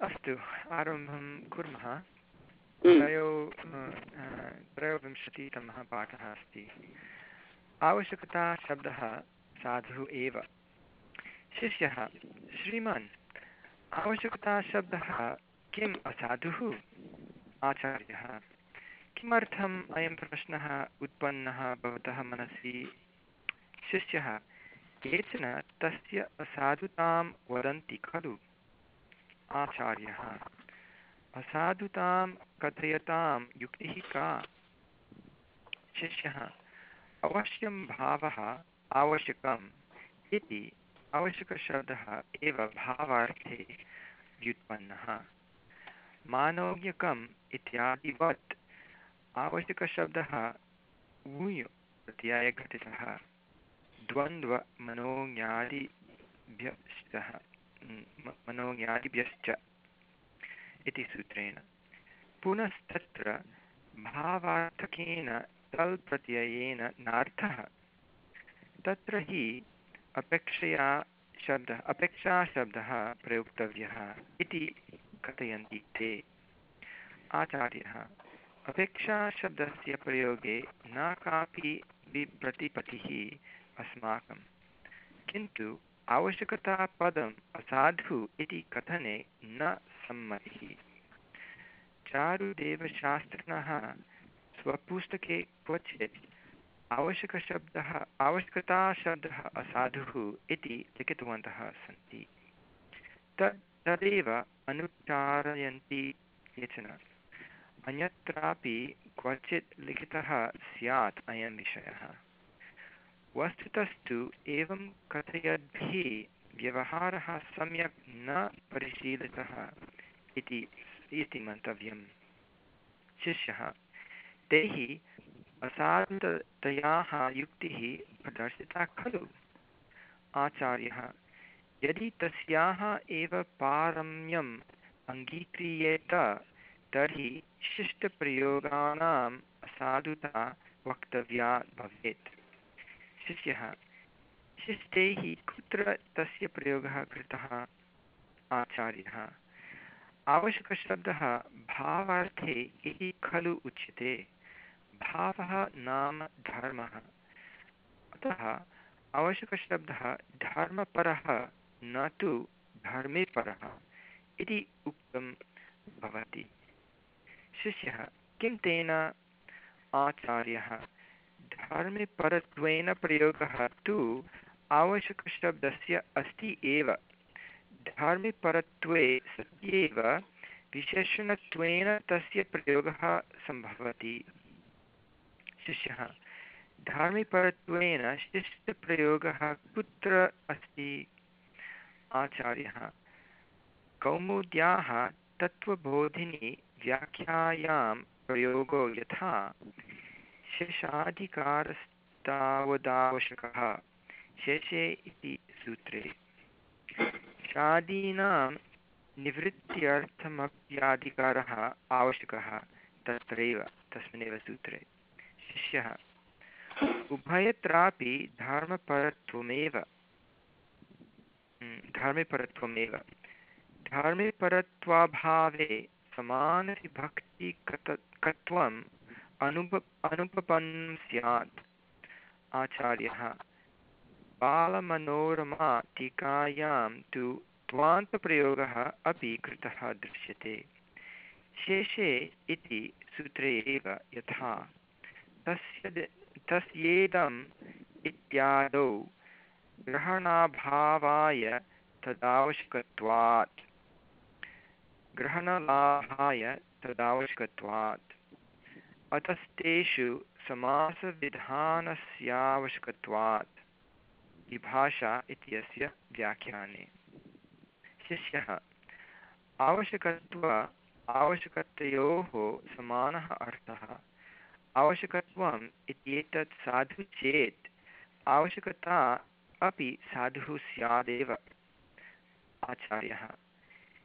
अस्तु आरम्भं कुर्मः। हम्म। त्रयो त्रयोविंशतितमः पाठः अस्ति। आवश्यकताशब्दः साधुः एव। शिष्यः श्रीमान् आवश्यकताशब्दः किम् असाधुः? आचार्यः किमर्थम् अयं प्रश्नः उत्पन्नः भवतः मनसि? शिष्यः केचन तस्य असाधुतां वदन्ति खलु? आचार्यः। असाधुतां कथयतां युक्तिः का? शिष्यः, अवश्यं भावः आवश्यकम् इति आवश्यकशब्दः एव भावार्थे व्युत्पन्नः। मानोज्ञकम् इत्यादिवत् आवश्यकशब्दः ऊय प्रत्ययघटितः द्वन्द्वमनोज्ञादिभ्यश्च मनोज्ञादिभ्यश्च इति सूत्रेण। पुनस्तत्र भावार्थकेन तल् प्रत्ययेन नार्थः। तत्र हि अपेक्षया शब्दः, अपेक्षाशब्दः प्रयोक्तव्यः इति कथयन्ति ते। आचार्यः, अपेक्षाशब्दस्य प्रयोगे न कापि विप्रतिपत्तिः अस्माकं किन्तु आवश्यकतापदम् असाधु इति कथने न सम्मतिः। चारुदेवशास्त्रिणः स्वपुस्तके क्वचित् आवश्यकशब्दः, आवश्यकताशब्दः असाधुः इति लिखितवन्तः सन्ति। तत् तदेव अनुच्चारयन्ति केचन। अन्यत्रापि क्वचित् लिखितः स्यात् अयं विषयः। वस्तुतस्तु एवं कथयद्भिः व्यवहारः सम्यक् न परिशीलितः इति इति मन्तव्यं शिष्यः, तैः असाधुतयाः युक्तिः प्रदर्शिता खलु? आचार्यः, यदि तस्याः एव पारम्यम् अङ्गीक्रियेत, तर्हि शिष्टप्रयोगानाम् असाधुता वक्तव्या भवेत्। शिष्यः। शिष्टैः कुत्र तस्य प्रयोगः कृतः? आचार्यः। आवश्यकशब्दः भावार्थे इति खलु उच्यते। भावः नाम धर्मः। अतः आवश्यकशब्दः धर्मपरः न तु धर्मेपरः इति उक्तं भवति। शिष्यः किं तेन? आचार्यः। धर्मे परत्वेन प्रयोगः तु आवश्यकशब्दस्य अस्ति एव। धर्मे परत्वे सत्येव, विशेषणत्वेन तस्य प्रयोगः सम्भवति। शिष्यः धार्मिकपरत्वेन शिष्टप्रयोगः कुत्र अस्ति? आचार्यः, कौमुद्याः तत्त्वबोधिनी व्याख्यायां प्रयोगो यथा शेषाधिकारस्तावदावश्यकः शेषे इति सूत्रे। शादीनां निवृत्त्यर्थमप्याधिकारः आवश्यकः। तत्रैव, तस्मिन्नेव सूत्रे। शिष्यः, उभयत्रापि धर्मपरत्वमेव। धर्मपरत्वमेव। धर्मपरत्वाभावे समानविभक्तिकत्वम् अनुप अनुपपन्नं स्यात्। आचार्यः बालमनोरमा टीकायां तु त्वान्तप्रयोगः अपि कृतः दृश्यते। शेषे इति सूत्रे एव यथा, तस्य तस्येदम् इत्यादौ ग्रहणाभावाय तदावश्यकत्वात्। ग्रहणलाभाय तदावश्यकत्वात्। अतस्तेषु समासविधानस्यावश्यकत्वात् विभाषा इत्यस्य व्याख्याने। शिष्यः, आवश्यकत्व आवश्यकतयोः समानः अर्थः। आवश्यकत्वम् इत्येतत् साधु चेत्, आवश्यकता अपि साधुः स्यादेव। आचार्यः,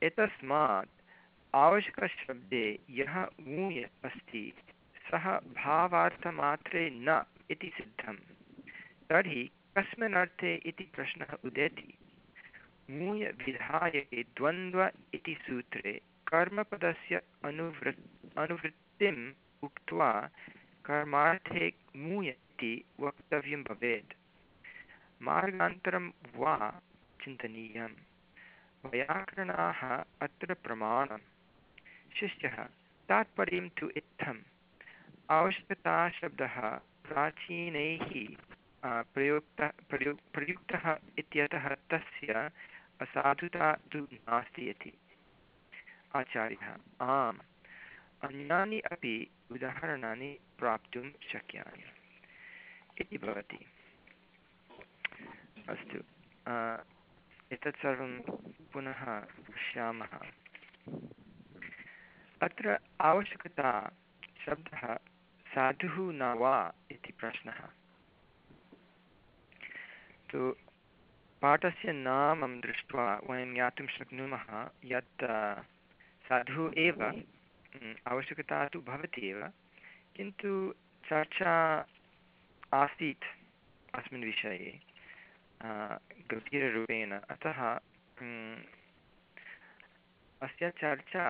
एतस्मात् आवश्यकशब्दे यः ऊय अस्ति सः भावार्थमात्रे न इति सिद्धं तर्हि कस्मिन् अर्थे इति प्रश्नः उदेति। मूयविधायके द्वन्द्व इति सूत्रे कर्मपदस्य अनुवृ अनुवृत्तिम् उक्त्वा कर्मार्थे मूय इति वक्तव्यं भवेत्। मार्गान्तरं वा चिन्तनीयं वैयाकरणाः अत्र प्रमाणं शिष्यः, तात्पर्यं तु इत्थम् आवश्यकताशब्दः प्राचीनैः प्रयुक्त, प्रयु, प्रयुक्तः इत्यतः तस्य असाधुता तु नास्ति इति। आचार्यः, आम्। अन्यानि अपि उदाहरणानि प्राप्तुं शक्यानि। इति भवति। अस्तु एतत् सर्वं पुनः पश्यामः। अत्र आवश्यकता शब्दः साधुः न वा इति प्रश्नः तु पाठस्य नामं दृष्ट्वा वयं ज्ञातुं शक्नुमः यत् साधुः एव आवश्यकता तु भवति एव किन्तु चर्चा आसीत् अस्मिन् विषये गभीररूपेण अतः अस्य चर्चा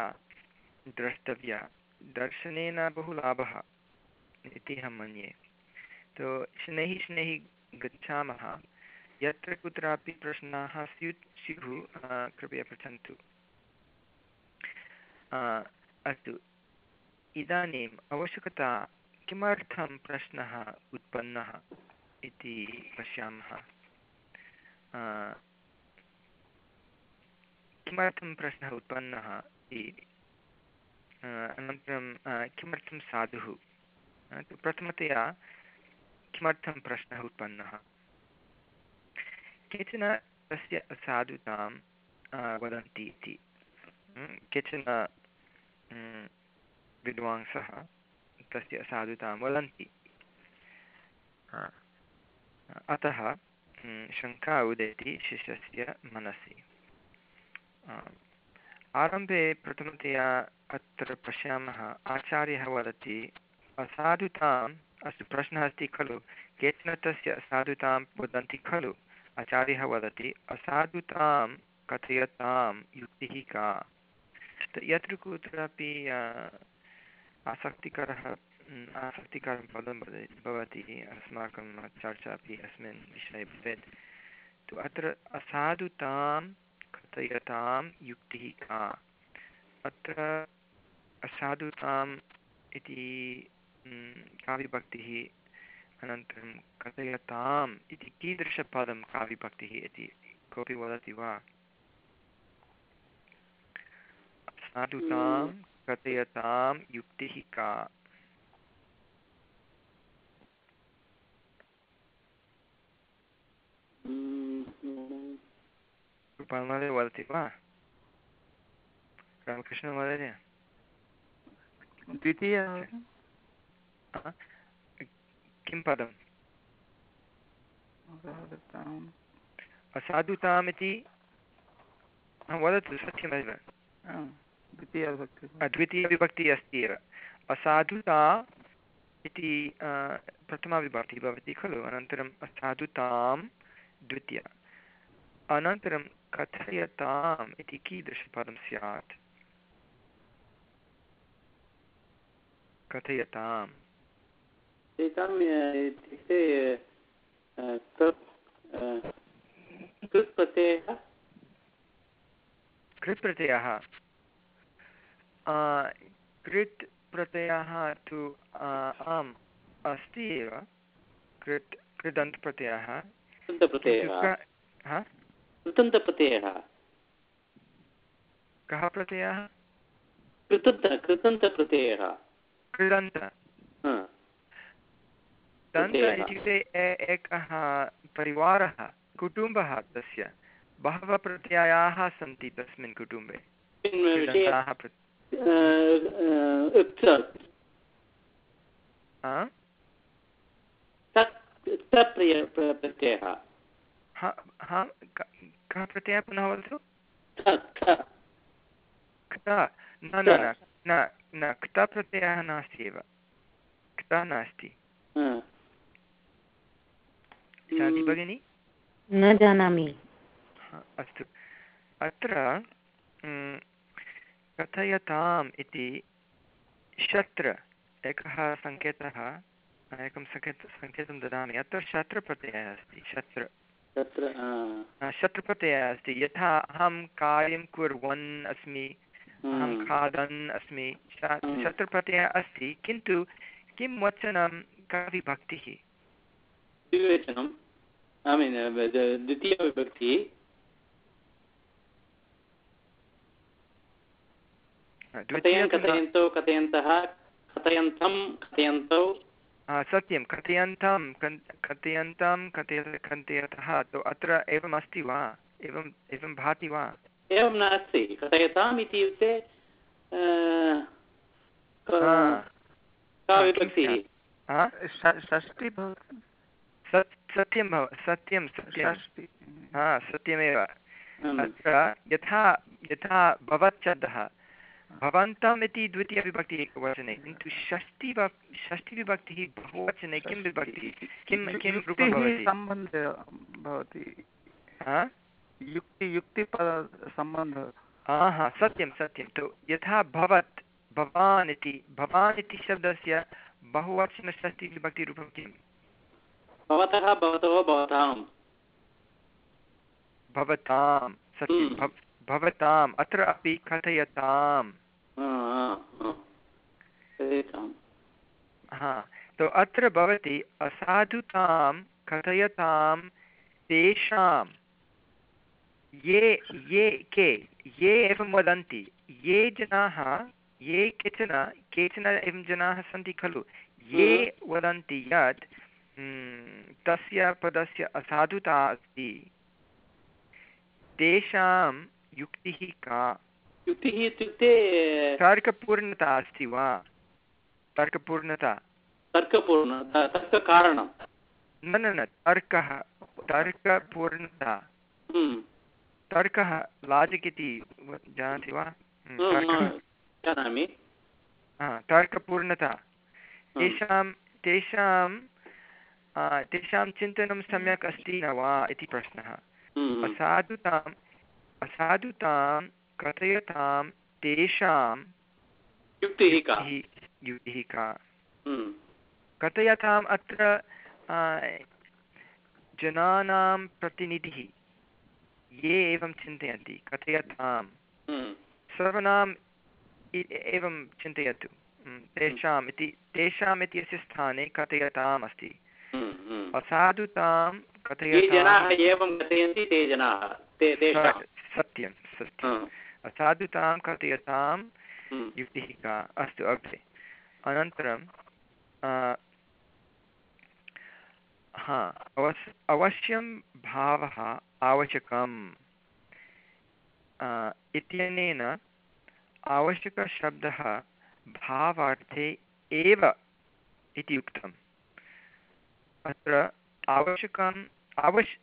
द्रष्टव्या। दर्शनेन बहु लाभः। इति अहं मन्ये। तो शनैः शनैः गच्छामः। यत्र कुत्रापि प्रश्नाः स्युत् स्युः कृपया पृच्छन्तु। अस्तु। इदानीम् आवश्यकता किमर्थं प्रश्नः उत्पन्नः इति पश्यामः। किमर्थं प्रश्नः उत्पन्नः इति? अनन्तरं किमर्थं साधुः? प्रथमतया किमर्थं प्रश्नः उत्पन्नः? केचन तस्य असाधुतां वदन्ति इति। केचन विद्वांसः तस्य असाधुतां वदन्ति। अतः शङ्का उदेति शिष्यस्य मनसि। आरम्भे प्रथमतया अत्र पश्यामः, आचार्यः वदति असाधुताम्, अस्तु, प्रश्नः अस्ति खलु। केचन तस्य असाधुतां वदन्ति खलु। आचार्यः वदति, असाधुतां कथयतां युक्तिः का? यत्र कुत्रापि आसक्तिकरः आसक्तिकरं पदं भवति अस्माकं चर्चा अपि अस्मिन् विषये भवेत्। तु अत्र असाधुतां कथयतां युक्तिः का? अत्र असाधुताम् इति का विभक्तिः अनन्तरं कथयताम् इति कीदृशपदं का विभक्तिः इति कोऽपि वदति वा? साधुतां कथयतां युक्तिः का? महोदय वदति वा? रामकृष्णमहोदय? द्वितीय किं पदम्? असाधुतामिति वदतु सत्यमेव। द्वितीयविभक्तिः। अस्ति एव। असाधुता इति प्रथमाविभक्तिः भवति खलु। अनन्तरम् असाधुतां द्वितीय। अनन्तरं कथयताम् इति कीदृशपदं स्यात्? कथयताम्। इत्युक्ते कृत् प्रत्ययः कृत् प्रत्ययः कृत् प्रत्ययः तु आम् अस्ति एव कृत् कृदन्तप्रत्ययः कृतन्तप्रत्ययः कः प्रत्ययः कृतन्त कृतन्तप्रत्ययः कृदन्त दन्त इत्युक्ते एकः परिवारः कुटुम्बः तस्य। बहवः प्रत्ययाः सन्ति तस्मिन् कुटुम्बे। प्रत्ययः। कः प्रत्ययः पुनः वदतु? न न न न क्त प्रत्ययः नास्ति एव। क्त नास्ति। जानाति भगिनि न जानामि। अस्तु। अत्र कथयताम् इति शत्र एकः सङ्केतः एकं सङ्केत सङ्केतं ददामि। अत्र शत्रप्रत्ययः अस्ति शत्र। शत्रुप्रत्ययः अस्ति। यथा अहं कार्यं कुर्वन् अस्मि अहं खादन् अस्मि शत्रुप्रत्ययः अस्ति किन्तु किं वचनं का विभक्तिः कथयन्तौ कथयन्तः कथयन्तं कथयन्तौ सत्यं कथयन्तं कथयन्तं कथय कथयतः तु अत्र एवम् अस्ति वा एवं एवं भाति वा एवं नास्ति कथयताम् इत्युक्ते विभक्तिः सत्यं भव सत्यं सत्यं हा सत्यमेव। अत्र यथा यथा भवच्छब्दः भवन्तम् इति द्वितीयविभक्तिः एकवचने किन्तु षष्टि षष्टिविभक्तिः बहुवचने किं विभक्तिः? किं किं रूपं सम्बन्धः भवति। युक्ति युक्तिपदसम्बन्धः हा सत्यं सत्यं। तु यथा भवत् भवान् इति भवान् इति शब्दस्य बहुवचनषष्टिविभक्तिरूपं किम्? भवतः भवतो भवतां भवतां सत्यं हम्म। भवताम् अत्र अपि कथयताम् हा तो अत्र भवति असाधुतां कथयतां तेषां ये ये के ये एवं वदन्ति ये जनाः ये केचन केचन एवं जनाः सन्ति खलु ये हम्म। वदन्ति यत् हम्म, तस्य पदस्य असाधुता अस्ति। तेषां युक्तिः का? युक्तिः इत्युक्ते तर्कपूर्णता अस्ति वा? तर्कपूर्णता? तर्कपूर्णता तर्ककारणं। न न न तर्कः तर्कपूर्णता। हम्म। तर्कः लाजिक् इति जानाति वा? हम्म, हम्म, जानामि। तर्कपूर्णता। तेषां तेषां तेषां चिन्तनं सम्यक् अस्ति न वा इति प्रश्नः। असाधुताम् असाधुतां कथयतां तेषां युक्तिः का? युक्तिः का? कथयताम् अत्र जनानां प्रतिनिधिः ये एवं चिन्तयन्ति कथयतां सर्वनाम् एवं चिन्तयतु। तेषाम् इति तेषाम् इत्यस्य स्थाने कथयताम् अस्ति। एवं कथयन्ति ते जनाः सत्यं सत्यम् असाधुतां कथयतां युक्तिः का अस्तु अग्रे। अनन्तरं हा अवस् अवश्यं भावः आवश्यकम्। इत्यनेन आवश्यकशब्दः भावार्थे एव इति उक्तम्। अत्र आवश्यकम् आवश्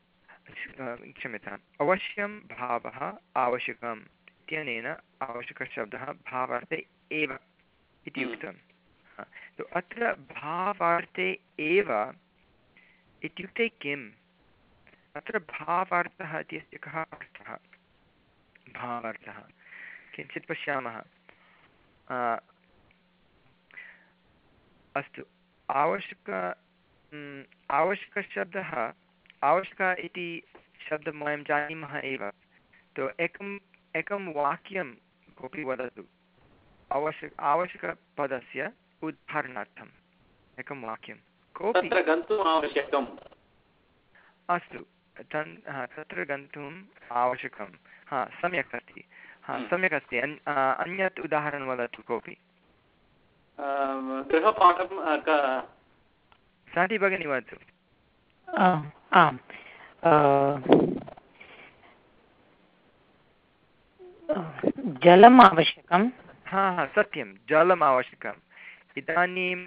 क्षम्यताम् अवश्यं भावः आवश्यकम् इत्यनेन आवश्यकशब्दः भावार्थे एव इति हम्म। उक्तं। तो अत्र भावार्थे एव इत्युक्ते किम्? अत्र भावार्थः इत्यस्य कः अर्थः? भावार्थः। किञ्चित् पश्यामः। अस्तु। आवश्यक आवश्यकशब्दः आवश्यक इति शब्दं वयं जानीमः एव। तो एकम् एकं वाक्यं कोऽपि वदतु। आवश्यक आवश्यकपदस्य उदाहरणार्थम् एकं वाक्यं कोऽपि गन्तुम् आवश्यकम्। अस्तु तन् तत्र गन्तुम् आवश्यकं हा सम्यक् अस्ति। हा। सम्यक् अस्ति। अन्यत् उदाहरणं वदतु कोऽपि। गृहपाठं साधि भगिनी वदतु आम् जलम् आवश्यकं हा हा सत्यं जलम् आवश्यकम्। इदानीं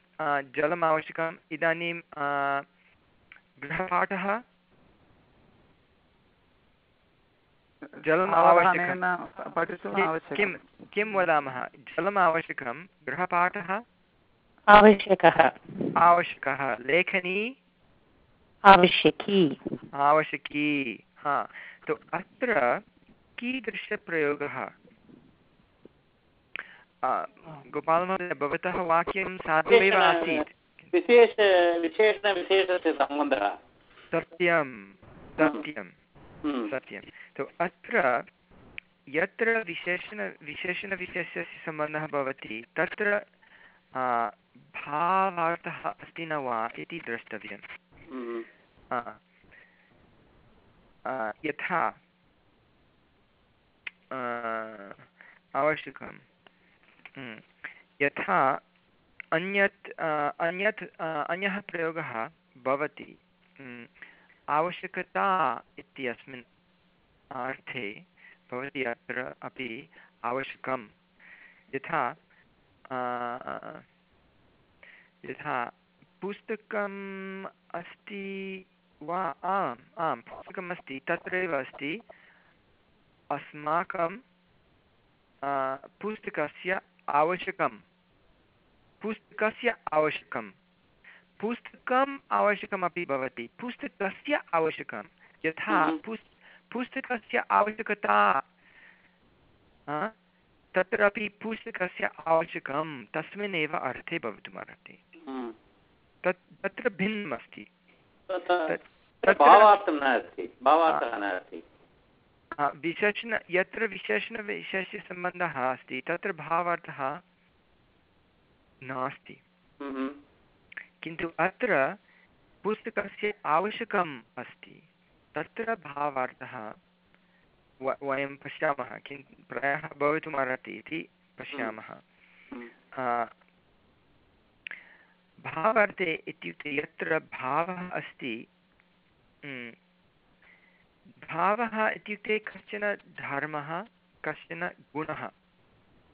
जलम् आवश्यकम् इदानीं गृहपाठः। जलम् आवश्यकं किं किं वदामः? जलम् आवश्यकं गृहपाठः। आवश्यकः। आवश्यकः। लेखनी? आवश्यकी। आवश्यकी। हा। तो अत्र कीदृशप्रयोगः? गोपालमहोदय भवतः वाक्यं साधुमेव आसीत्। विशेष विशेषणविशेषस्य सम्बन्धः। सत्यं। सत्यं। हम्म, सत्यं। तु अत्र यत्र विशेषण विशेषणविशेषस्य सम्बन्धः भवति तत्र भावार्थः अस्ति न वा इति आ, यथा आवश्यकं यथा अन्यत् अन्यत् अन्यः प्रयोगः भवति आवश्यकता इत्यस्मिन् अर्थे भवति अत्र अपि आवश्यकं यथा यथा पुस्तकम् अस्ति वा? आम् आं पुस्तकम् अस्ति। तत्रैव अस्ति। अस्माकं पुस्तकस्य आवश्यकं पुस्तकस्य आवश्यकं पुस्तकम् आवश्यकमपि भवति। पुस्तकस्य आवश्यकं यथा. पुस् पुस्तकस्य आवश्यकता तत्रापि पुस्तकस्य आवश्यकं तस्मिन्नेव अर्थे भवितुमर्हति। हम्म। तत् तत्र भिन्नम् अस्ति तत्- तत्- तत्र तत्र भावार्थं न अस्ति भावार्थः न अस्ति हा, विशेषण यत्र विशेषणविशेषसम्बन्धः अस्ति तत्र भावार्थः नास्ति। हम्म, किन्तु अत्र पुस्तकस्य आवश्यकम् अस्ति तत्र भावार्थः वयं पश्यामः किं प्रायः भवितुमर्हति इति पश्यामः। हम्म, भावार्थे इत्युक्ते यत्र भावः अस्ति उम्, भावः इत्युक्ते कश्चन धर्मः कश्चन गुणः।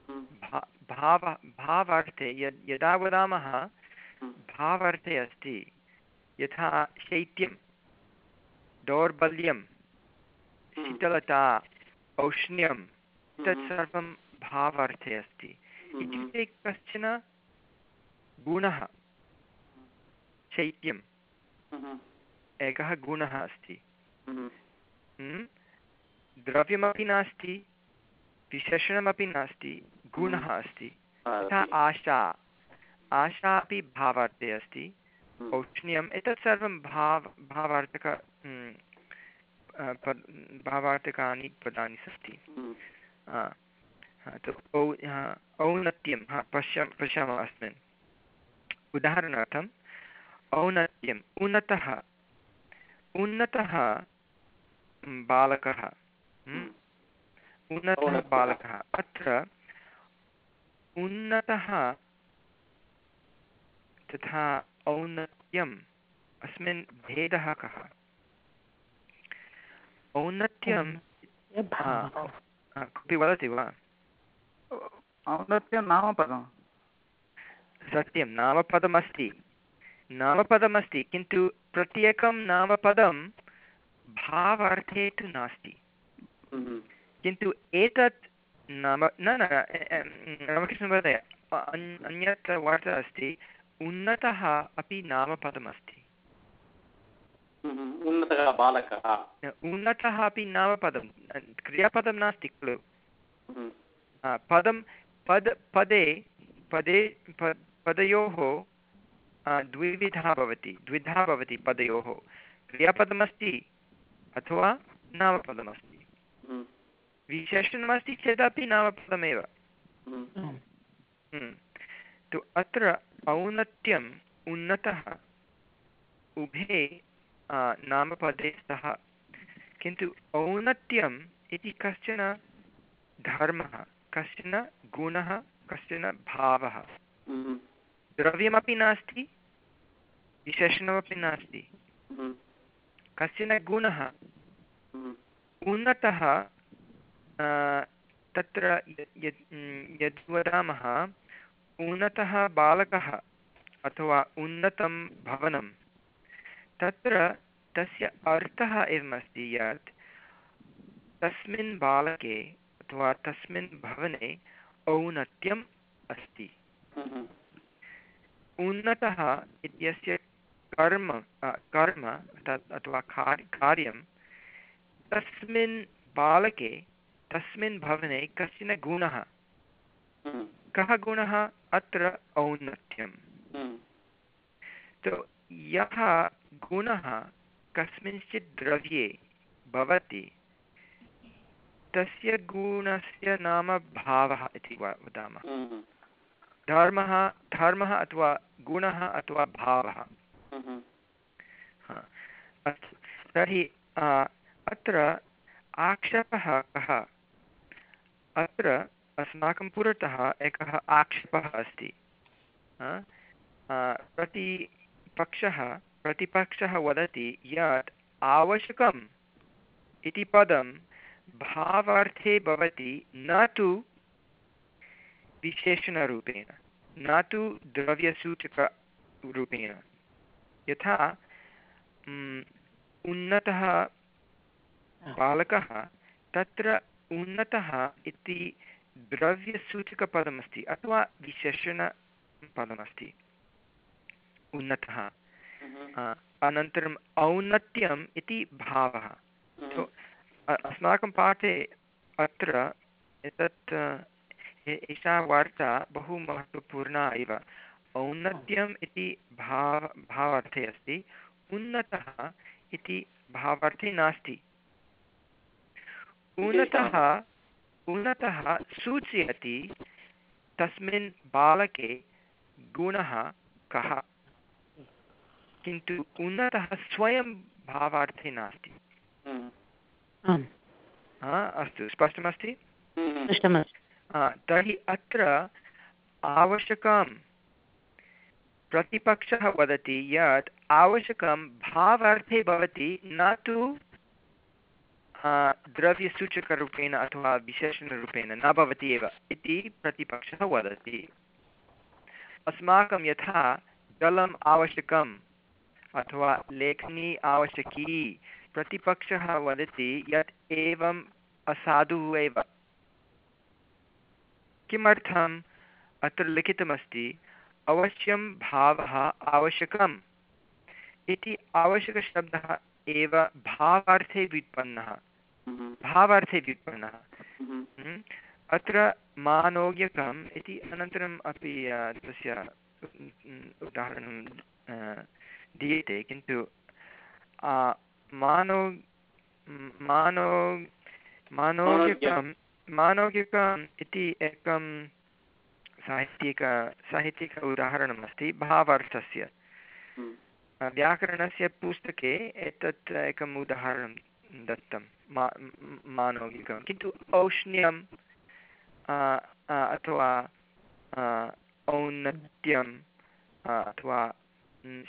हम्म, भा भाव भावार्थे यद् यदा वदामः हम्म, भावार्थे अस्ति यथा शैत्यं दौर्बल्यं शीतलता औष्ण्यं तत्सर्वं भावार्थे अस्ति। हम्म, इत्युक्ते कश्चन गुणः। शैत्यम् हम्म, एकः गुणः अस्ति। हम्म, हम्म? द्रव्यमपि नास्ति विशेषणमपि नास्ति गुणः अस्ति। यथा आशा। आशा अपि भावार्थे अस्ति। औष्ण्यम् एतत् सर्वं भाव भावार्थक भावार्थकानि पदानि सन्ति। तु औन्नत्यं पश्य पश्यामः अस्मिन्। उदाहरणार्थम् औन्नत्यम् उन्नतः उन्नतः बालकः म्, उन्नतः। बालकः। अत्र उन्नतः तथा औन्नत्यम् अस्मिन् भेदः कः? औन्नत्यं कोऽपि वदति वा? औन्नत्यं नामपदं सत्यं नामपदमस्ति। नामपदमस्ति किन्तु प्रत्येकं नामपदं भावार्थे तु नास्ति। हम्म, किन्तु एतत् नाम न न रामकृष्णमहोदय अन्- अन्यत् वार्ता अस्ति उन्नतः अपि नामपदमस्ति। हम्म, उन्नतः बालकः। उन्नतः अपि नामपदं क्रियापदं नास्ति खलु। हम्म, पदं पद पदे पदे पदयोः द्विविधा भवति द्विधा भवति पदयोः। क्रियापदमस्ति अथवा नामपदमस्ति। हम्म, विशेषणमस्ति चेदपि नामपदमेव। हम्म, हम्म। तु अत्र औन्नत्यम् उन्नतः उभे नामपदे स्तः किन्तु औन्नत्यम् इति कश्चन धर्मः कश्चन गुणः कश्चन भावः। द्रव्यमपि नास्ति विशेषणमपि नास्ति। हम्म, कश्चन गुणः? हम्म, उन्नतः तत्र य- यद् वदामः उन्नतः बालकः अथवा उन्नतं भवनं तत्र तस्य अर्थः एवमस्ति यत् तस्मिन् बालके अथवा तस्मिन् भवने औन्नत्यम् अस्ति। हम्म, उन्नतः इत्यस्य कर्म कर्म तत् अथवा कार् कार्यं तस्मिन् बालके तस्मिन् भवने कश्चन गुणः? हम्म, कः गुणः? अत्र औन्नत्यं हम्म, तो यः गुणः कस्मिंश्चित् द्रव्ये भवति तस्य गुणस्य नाम भावः इति वा वदामः। हम्म, धर्मः धर्मः अथवा गुणः अथवा भावः। अस्तु तर्हि अत्र आक्षेपः कः? अत्र अस्माकं पुरतः एकः आक्षेपः अस्ति। प्रतिपक्षः प्रतिपक्षः वदति यत् आवश्यकम् इति पदं भावार्थे भवति न तु विशेषणरूपेण, न तु द्रव्यसूचकरूपेण। यथा उन्नतः बालकः तत्र उन्नतः इति द्रव्यसूचकपदमस्ति अथवा विशेषणपदमस्ति। उन्नतः। हम्म, अनन्तरम् औन्नत्यम् इति भावः। हम्म, अस्माकं पाठे अत्र एतत् एषा वार्ता बहु महत्त्वपूर्णा एव। औन्नत्यम् इति भाव भावार्थे अस्ति उन्नतः इति भावार्थे नास्ति। उन्नतः उन्नतः सूचयति तस्मिन् बालके गुणः कः। किन्तु उन्नतः स्वयं भावार्थे नास्ति। अस्तु स्पष्टमस्ति? हम्म, स्पष्टमस्ति। हा, तर्हि अत्र आवश्यकं प्रतिपक्षः वदति यत् आवश्यकं भावार्थे भवति न तु द्रव्यसूचकरूपेण अथवा विशेषणरूपेण न भवति एव इति प्रतिपक्षः वदति। अस्माकं यथा जलम् आवश्यकम् अथवा लेखनी आवश्यकी प्रतिपक्षः वदति यत् एवम् असाधुः एव। किमर्थम् अत्र लिखितमस्ति? अवश्यं भावः आवश्यकम् इति आवश्यकशब्दः एव भावार्थे व्युत्पन्नः। हम्म, भावार्थे व्युत्पन्नः। हम्म, हम्म। अत्र मानोज्ञकम् इति अनन्तरम् अपि तस्य उदाहरणं दीयते किन्तु मानो मानो मानोज्ञकं मानोज्ञकम् इति एकं साहित्यिक साहित्यिक उदाहरणमस्ति भावार्थस्य हम्म, व्याकरणस्य पुस्तके एतत् एकम् उदाहरणं दत्तं मा म- किन्तु औष्ण्यं अथवा औन्नत्यं अ, अथवा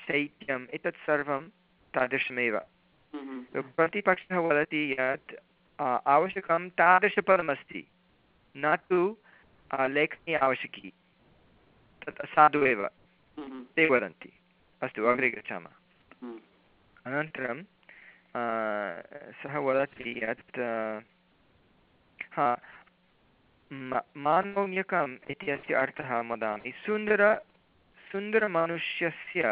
शैत्यम् एतत् सर्वं तादृशमेव। हम्म, प्रतिपक्षः वदति यत् आवश्यकं तादृशपदमस्ति न तु लेखनी आवश्यकी तत् असाधु एव ते वदन्ति अस्तु अग्रे गच्छामः अनन्तरं सः वदति यत् हा म- मानोज्ञकम् इत्यस्य अर्थः वदामि सुन्दर सुन्दरमनुष्यस्य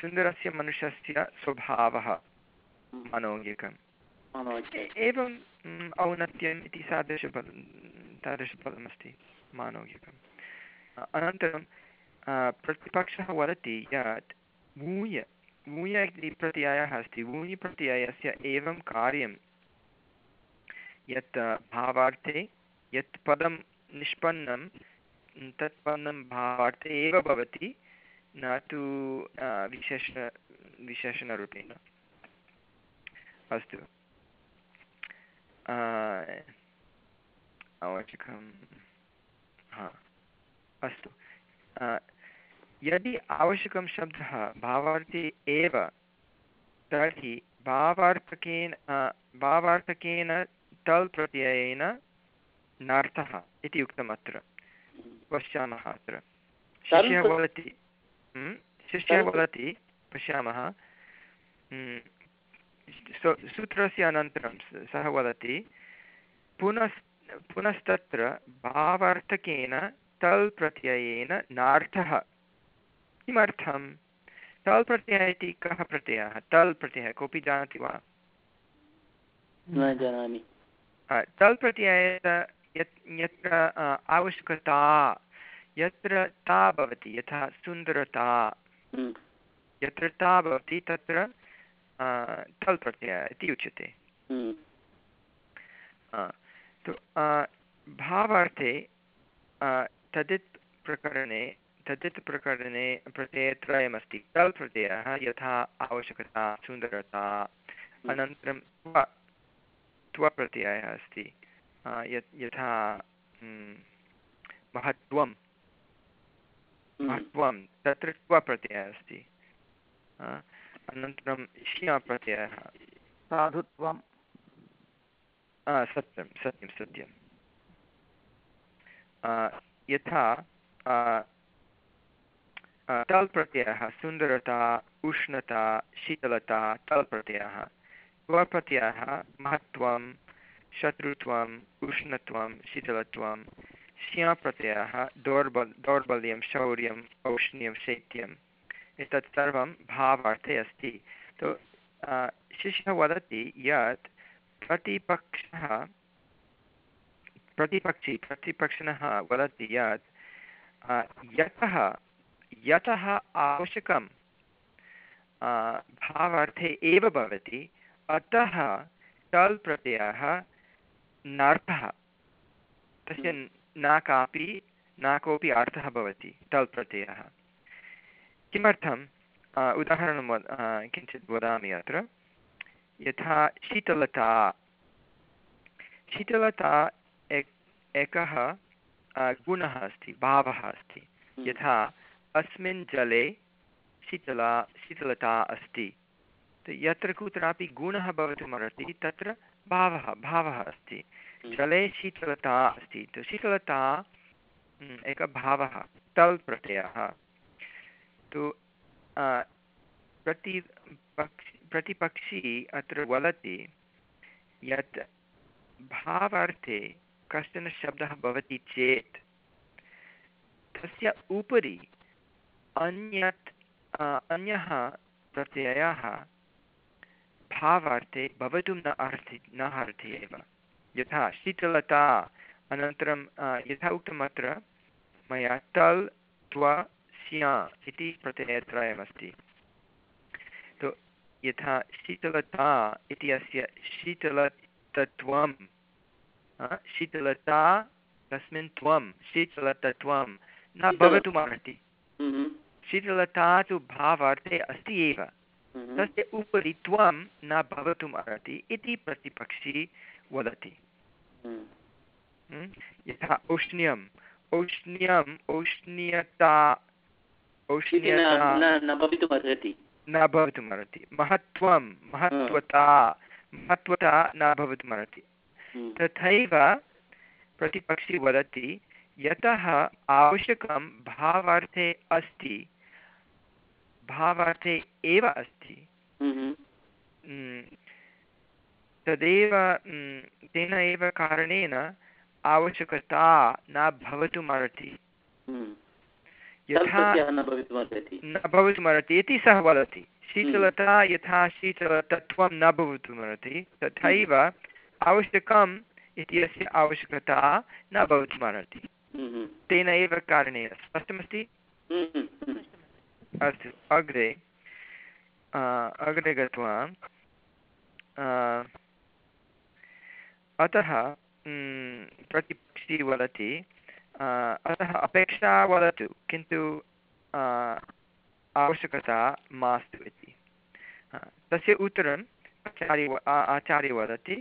सुन्दरस्य मनुष्यस्य स्वभावः मानोज्ञकम् मनोज्ञ ए- एवं म्, औन्नत्यम् इति सादृशपदं तादृशपदमस्ति मानोज्ञकम् अ- अनन्तरं प्रतिपक्षः वदति यत् वूय वूय इति प्रत्ययः अस्ति। वूञि प्रत्ययस्य एवं कार्यं यत् भावार्थे, यत् पदं निष्पन्नं, तत् पदं भावार्थे एव भवति, न तु विशेष, विशेषणरूपेण। अस्तु। आवश्यकं हा अस्तु। यदि आवश्यकं शब्दः भावार्थे एव तर्हि भावार्थकेन भावार्थकेन तल् प्रत्ययेन नार्थः इति उक्तम् अत्र पश्यामः अत्र। शिष्यः वदति शिष्यः वदति पश्यामः। सूत्रस्य अनन्तरं सः वदति पुनस् पुनस्तत्र भावार्थकेन तल् प्रत्ययेन नार्थः। किमर्थं तल् प्रत्ययः इति कः प्रत्ययः? तल् प्रत्ययः कोऽपि जानाति वा? न जानामि। तल् प्रत्यय यत् यत्र आवश्यकता यत्र ता भवति यथा सुन्दरता। हम्म, यत्र ता भवति तत्र तल् प्रत्ययः इति उच्यते। हम्म, तु भावार्थे तदित् प्रकरणे तदित् प्रकरणे प्रत्ययत्रयमस्ति। तल् प्रत्ययः यथा आवश्यकता सुन्दरता अनन्तरं त्व त्वप्रत्ययः अस्ति। यत् यथा महत्त्वं। हम्म, महत्त्वं तत्र त्वप्रत्ययः अस्ति। अनन्तरं श्यप्रत्ययः साधुत्वं सत्यं सत्यं सत्यं। यथा तल् प्रत्ययः सुन्दरता, उष्णता, शीतलता तल् प्रत्ययः स्वप्रत्ययः महत्त्वं, शत्रुत्वं, उष्णत्वं, शीतलत्वं। श्यप्रत्ययः दौर्बल्, दौर्बल्यं शौर्यम् औष्ण्यं शैत्यम् एतत् सर्वं भावार्थे अस्ति। तु शिष्यः वदति यत् प्रतिपक्षः प्रतिपक्षी प्रतिपक्षिणः वदति यत् यतः यतः आवश्यकं भावार्थे एव भवति अतः टल् प्रत्ययः नार्थः तस्य न कापि न कोऽपि अर्थः भवति टल् प्रत्ययः। किमर्थम्? उदाहरणं किञ्चित् वदामि अत्र। यथा शीतलता। शीतलता एक गुणः अस्ति भावः अस्ति। हम्म, यथा अस्मिन् जले शीतला शीतलता अस्ति। तो यत्र कुत्रापि गुणः भवितुमर्हति तत्र भावः भावः अस्ति। हम्म, जले शीतलता अस्ति तु शीतलता हम्म, एकः भावः तल् प्रत्ययः। तु प्रति पक्षि प्रतिपक्षी अत्र वदति यत् भावार्थे कश्चन शब्दः भवति चेत् तस्य उपरि अन्यत् अन्यः प्रत्ययः भावार्थे भवितुं न अर्हति न अर्हति एव। यथा शीतलता, अनन्तरं यथा उक्तम् अत्र, मया टल् त्व, स्या इति प्रत्ययत्रयमस्ति। यथा शीतलता इति अस्य शीतलतत्वं शीतलता तस्मिन् त्वं शीतलतत्वं न भवितुमर्हति। हम्म, शीतलता तु भावार्थे अस्ति एव। हम्म, तस्य उपरि त्वं न भवितुम् अर्हति इति प्रतिपक्षी वदति। हम्म? यथा औष्ण्यम् औष्ण्यम् औष्ण्यता औष्ण्यता न न- न भवितुमर्हति। न भवितुमर्हति महत्त्वं महत्त्वता महत्त्वता न भवितुमर्हति हम्म, तथैव प्रतिपक्षी वदति यतः आवश्यकं भावार्थे अस्ति भावार्थे एव अस्ति। हम्म, mm, तदेव तेन एव कारणेन आवश्यकता न भवितुमर्हति हम्म, यथा न भवितुमर्हति। इति सः वदति। शीतलता यथा शीतलतत्वं न भवितुमर्हति तथैव आवश्यकम् इति अस्य आवश्यकता न भवितुमर्हति। हम्म, तेन एव कारणेन। स्पष्टमस्ति? हम्म, हम्म, अस्तु अग्रे अग्रे गत्वा अतः प्रतिपक्षी वदति अतः अपेक्षा वदतु, किन्तु आवश्यकता मास्तु इति। तस्य उत्तरम् आचार्य आचार्य वदति।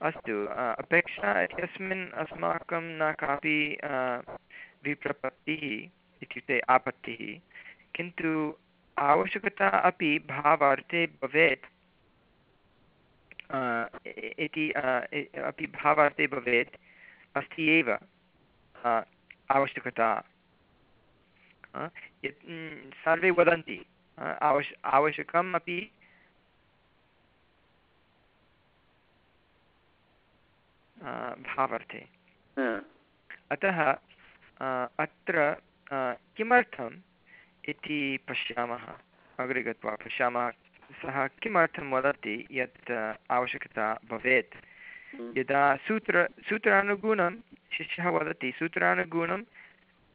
अस्तु अपेक्षा इत्यस्मिन् अस्माकं न कापि विप्रपत्तिः इत्युक्ते आपत्तिः, किन्तु आवश्यकता अपि भावार्थे भवेत्। इति अपि भावार्थे भवेत्, अस्ति एव। आवश्यकता यत् सर्वे वदन्ति आवश् आवश्यकम् अपि भावार्थे। अतः अत्र किमर्थम् इति पश्यामः अग्रे गत्वा पश्यामः। सः किमर्थं वदति यत् आवश्यकता भवेत्? यदा सूत्र सूत्रानुगुणं शिष्यः वदति सूत्रानुगुणं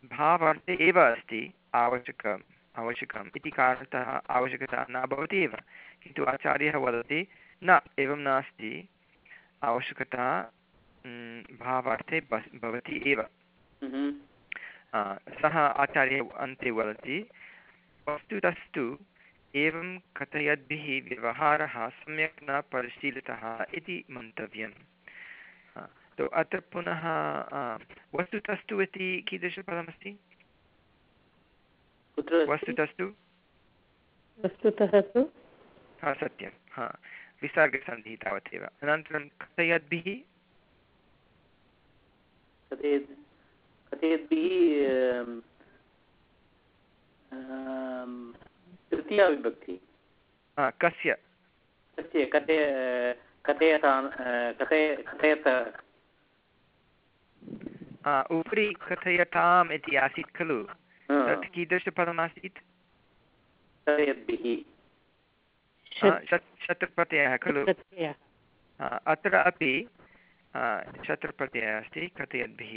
भावार्थे एव अस्ति आवश्यकम् आवश्यकम् इति कारणतः आवश्यकता न भवति एव। किन्तु आचार्यः वदति न एवं नास्ति। आवश्यकता भावार्थे भवति एव। आ, सः आचार्यः अन्ते वदति वस्तुतस्तु एवं कथयद्भिः व्यवहारः सम्यक् न परिशीलितः इति मन्तव्यम्। आ, तो अत्र पुनः वस्तुतस्तु इति कीदृशपदमस्ति? वस्तुतस्तु? वस्तुतः तु? हा सत्यं हा विसर्गसन्धिः तावदेव। अनन्तरं कथयद्भिः? कथयद्भिः तृतीया विभक्ति? हा, कस्य? तस्य कथय कथयता कथय कथयत? आ, उपरि कथयताम् इति आसीत् खलु। तत् कीदृशपदमासीत् कथयद्भिः। शत्रुप्रत्ययः खलु। अत्र अपि शत्रुप्रत्ययः अस्ति कथयद्भिः।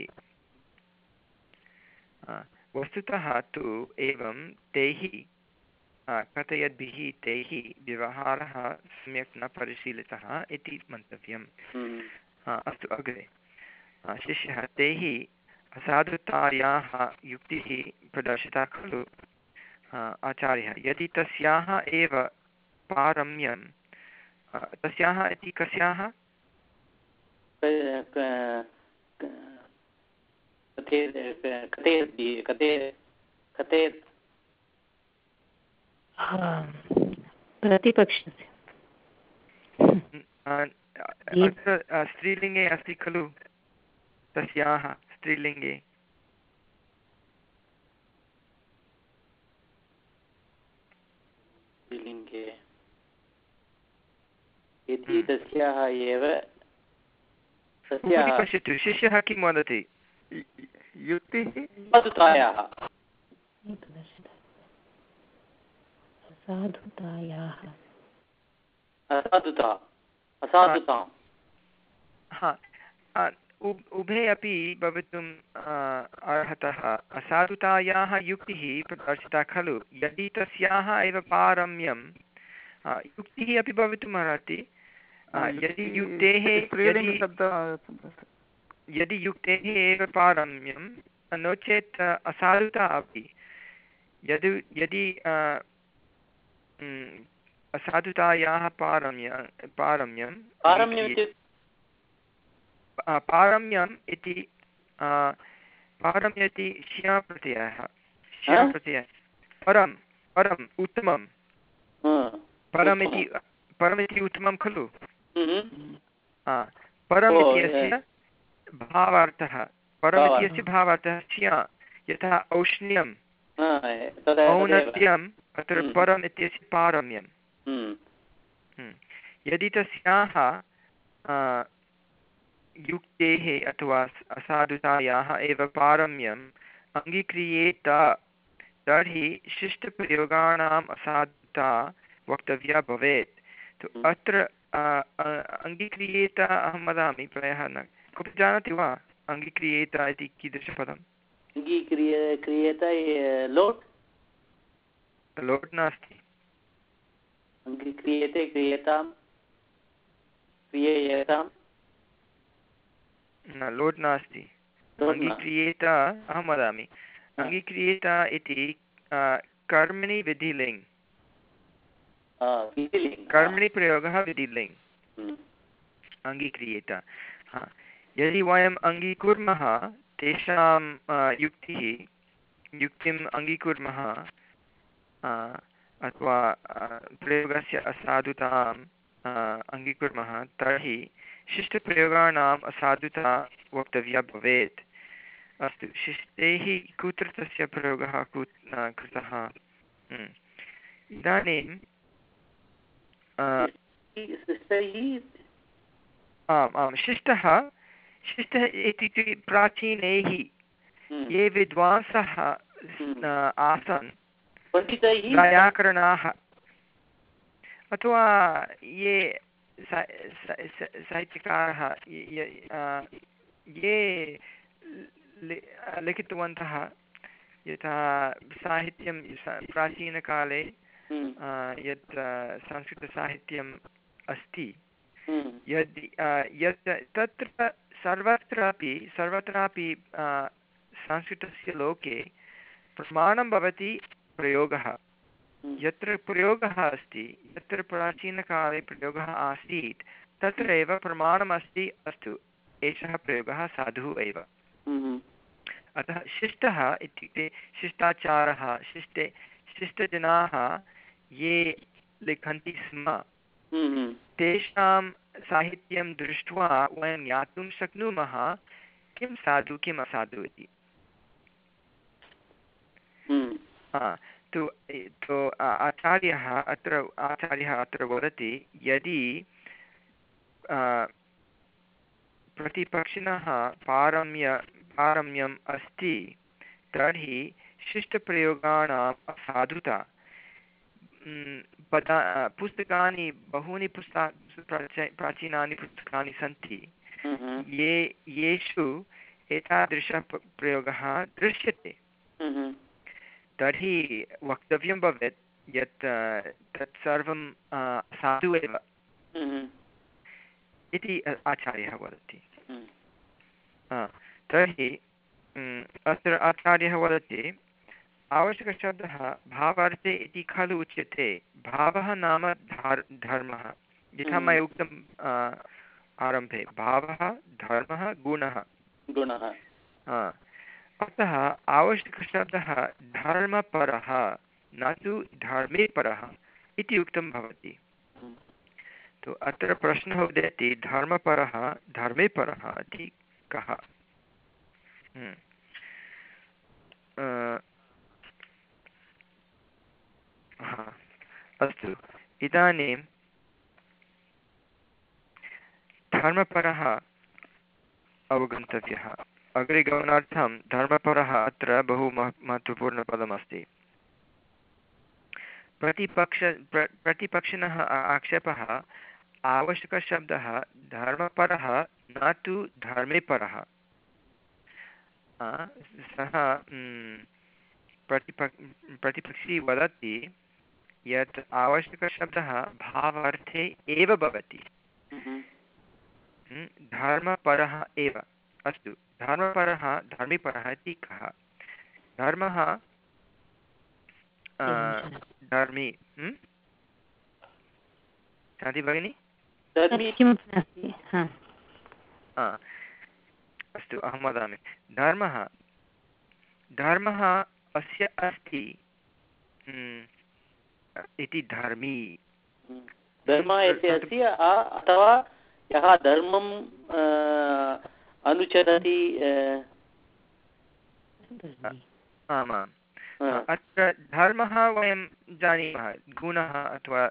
वस्तुतः तु एवं तैः हा, कथयद्भिः तैः व्यवहारः सम्यक् न परिशीलितः इति मन्तव्यं हम्म, अस्तु अग्रे। शिष्यः तैः असाधुतायाः युक्तिः प्रदर्शिता खलु। आचार्यः यदि तस्याः एव पारम्यं तस्याः इति कस्याः? क- क- क- कथयत् कथयद्भिः कथय कथयत् आम्, प्रतिपक्षस्य। स्त्रीलिङ्गे अस्ति खलु? तस्याः स्त्रीलिङ्गे। स्त्रीलिङ्गे। यदि हम्म। तस्याः एव पश्यतु शिष्यः किं वदति? युक्तिः? साधुतायाः साधुतायाः असाधुता असाधुताम् हा उभे अपि भवितुम् अर्हतः। असाधुतायाः युक्तिः प्रदर्शिता खलु। यदि तस्याः एव पारम्यं युक्तिः अपि भवितुम् अर्हति यदि युक्तेः यदि युक्तेः एव पारम्यं नो चेत् असाधुता अपि। यदि यदि म्, असाधुतायाः पारम्य पारम्यं पारम्यम् इति पारम्य इति श्याप्रत्ययः श्याप्रत्ययः परं परम् उत्तमं परमिति परमिति उत्तमं खलु? हम्म, परम् इत्यस्य भावार्थः। परम् इत्यस्य भावार्थः। स्या यथा औष्ण्यं तदा तदेव। औन्नत्यम् अत्र हम्म। परम् इत्यस्य पारम्यं हम्म, यदि तस्याः युक्तेः अथवा असाधुतायाः एव पारम्यम् अङ्गीक्रियेत तर्हि शिष्टप्रयोगाणाम् असाधुता वक्तव्या भवेत्। तु हम्म। अत्र अङ्गीक्रियेत अहं वदामि प्रायः न। कोऽपि जानाति वा अङ्गीक्रियेत इति कीदृशपदम्? अङ्गीक्रिय क्रियत लोट्? लोट् नास्ति अङ्गीक्रियते क्रियतां क्रियेयतां। न लोट् नास्ति। अङ्गीक्रियेत अहं वदामि. अङ्गीक्रियेत इति कर्मणि विधिलिङ् विधिलिङ्ग्। कर्मणि प्रयोगः विधिलिङ् हम्म, अङ्गीक्रियेत। यदि वयम् अङ्गीकुर्मः तेषां युक्तिः युक्तिम् अङ्गीकुर्मः अथवा प्रयोगस्य असाधुताम् अङ्गीकुर्मः तर्हि शिष्टप्रयोगाणाम् असाधुता वक्तव्या भवेत् अस्तु शिष्टैः कुत्र तस्य प्रयोगः कु कृतः हम्म। इदानीं आम् आं शिष्टः शिष्टः इत्युक्ते प्राचीनैः हम्म, ये विद्वांसः हम्म। आसन् पण्डितैः वैयाकरणाः अथवा ये साहित्यकारः य- लिखितवन्तः यथा साहित्यं प्राचीनकाले यत् संस्कृतसाहित्यम् अस्ति यद् यत् तत्र सर्वत्रापि सर्वत्रापि संस्कृतस्य लोके प्रमाणं भवति प्रयोगः। हम्म, यत्र प्रयोगः अस्ति यत्र प्राचीनकाले प्रयोगः आसीत् तत्र एव प्रमाणमस्ति अस्तु। एषः प्रयोगः साधुः एव। हम्म, अतः शिष्टः इत्युक्ते शिष्टाचारः शिष्टे शिष्टजनाः ये लिखन्ति स्म हम्म, तेषां साहित्यं दृष्ट्वा वयं ज्ञातुं शक्नुमः किं साधु किम् असाधु इति। तु तु आ- आचार्यः अत्र आचार्यः अत्र वदति यदि प्रतिपक्षिणः पारम्य पारम्यम् अस्ति तर्हि शिष्टप्रयोगाणाम् असाधुता। पदा पुस्तकानि बहूनि पुस्ता प्राच प्राचीनानि पुस्तकानि सन्ति। ये येषु एतादृशः प्रयोगः दृश्यते। तर्हि वक्तव्यं भवेत् यत् तत् सर्वं साधु एव हम्म, इति आचार्यः वदति। हम्म, हा, तर्हि अत्र आचार्यः वदति आवश्यकशब्दः भावार्थे इति खलु उच्यते। भावः नाम धार् धर्मः। यथा हम्म। मया उक्तम् आरम्भे। भावः धर्मः गुणः। गुणः। हा, अतः आवश्यकशब्दः धर्मपरः न तु धर्मे परः इति उक्तं भवति। हम्म, तु अत्र प्रश्नः उदेति धर्मपरः धर्मे परः इति कः? हम्म। अस्तु। इदानीं धर्मपरः अवगन्तव्यः। अग्रे गमनार्थं धर्मपरः अत्र बहु मह महत्त्वपूर्णपदमस्ति। प्रतिपक्ष प्र प्रतिपक्षिणः आक्षेपः आवश्यकशब्दः धर्मपरः न तु धर्मे परः सः प्रतिपक् प्रतिपक्षी वदति यत् आवश्यकशब्दः भावार्थे एव भवति। हम्म, धर्मपरः एव। अस्तु। धर्मपरः धर्मीपरः इति कः? धर्मः धर्मी म्? शान्ति भगिनि? अस्तु अहं वदामि। धर्मः धर्मः अस्य अस्ति इति धर्मी। धर्मः अस्ति अथवा यः धर्मं अनुचरति आमाम्। अत्र धर्मः वयं जानीमः गुणः अथवा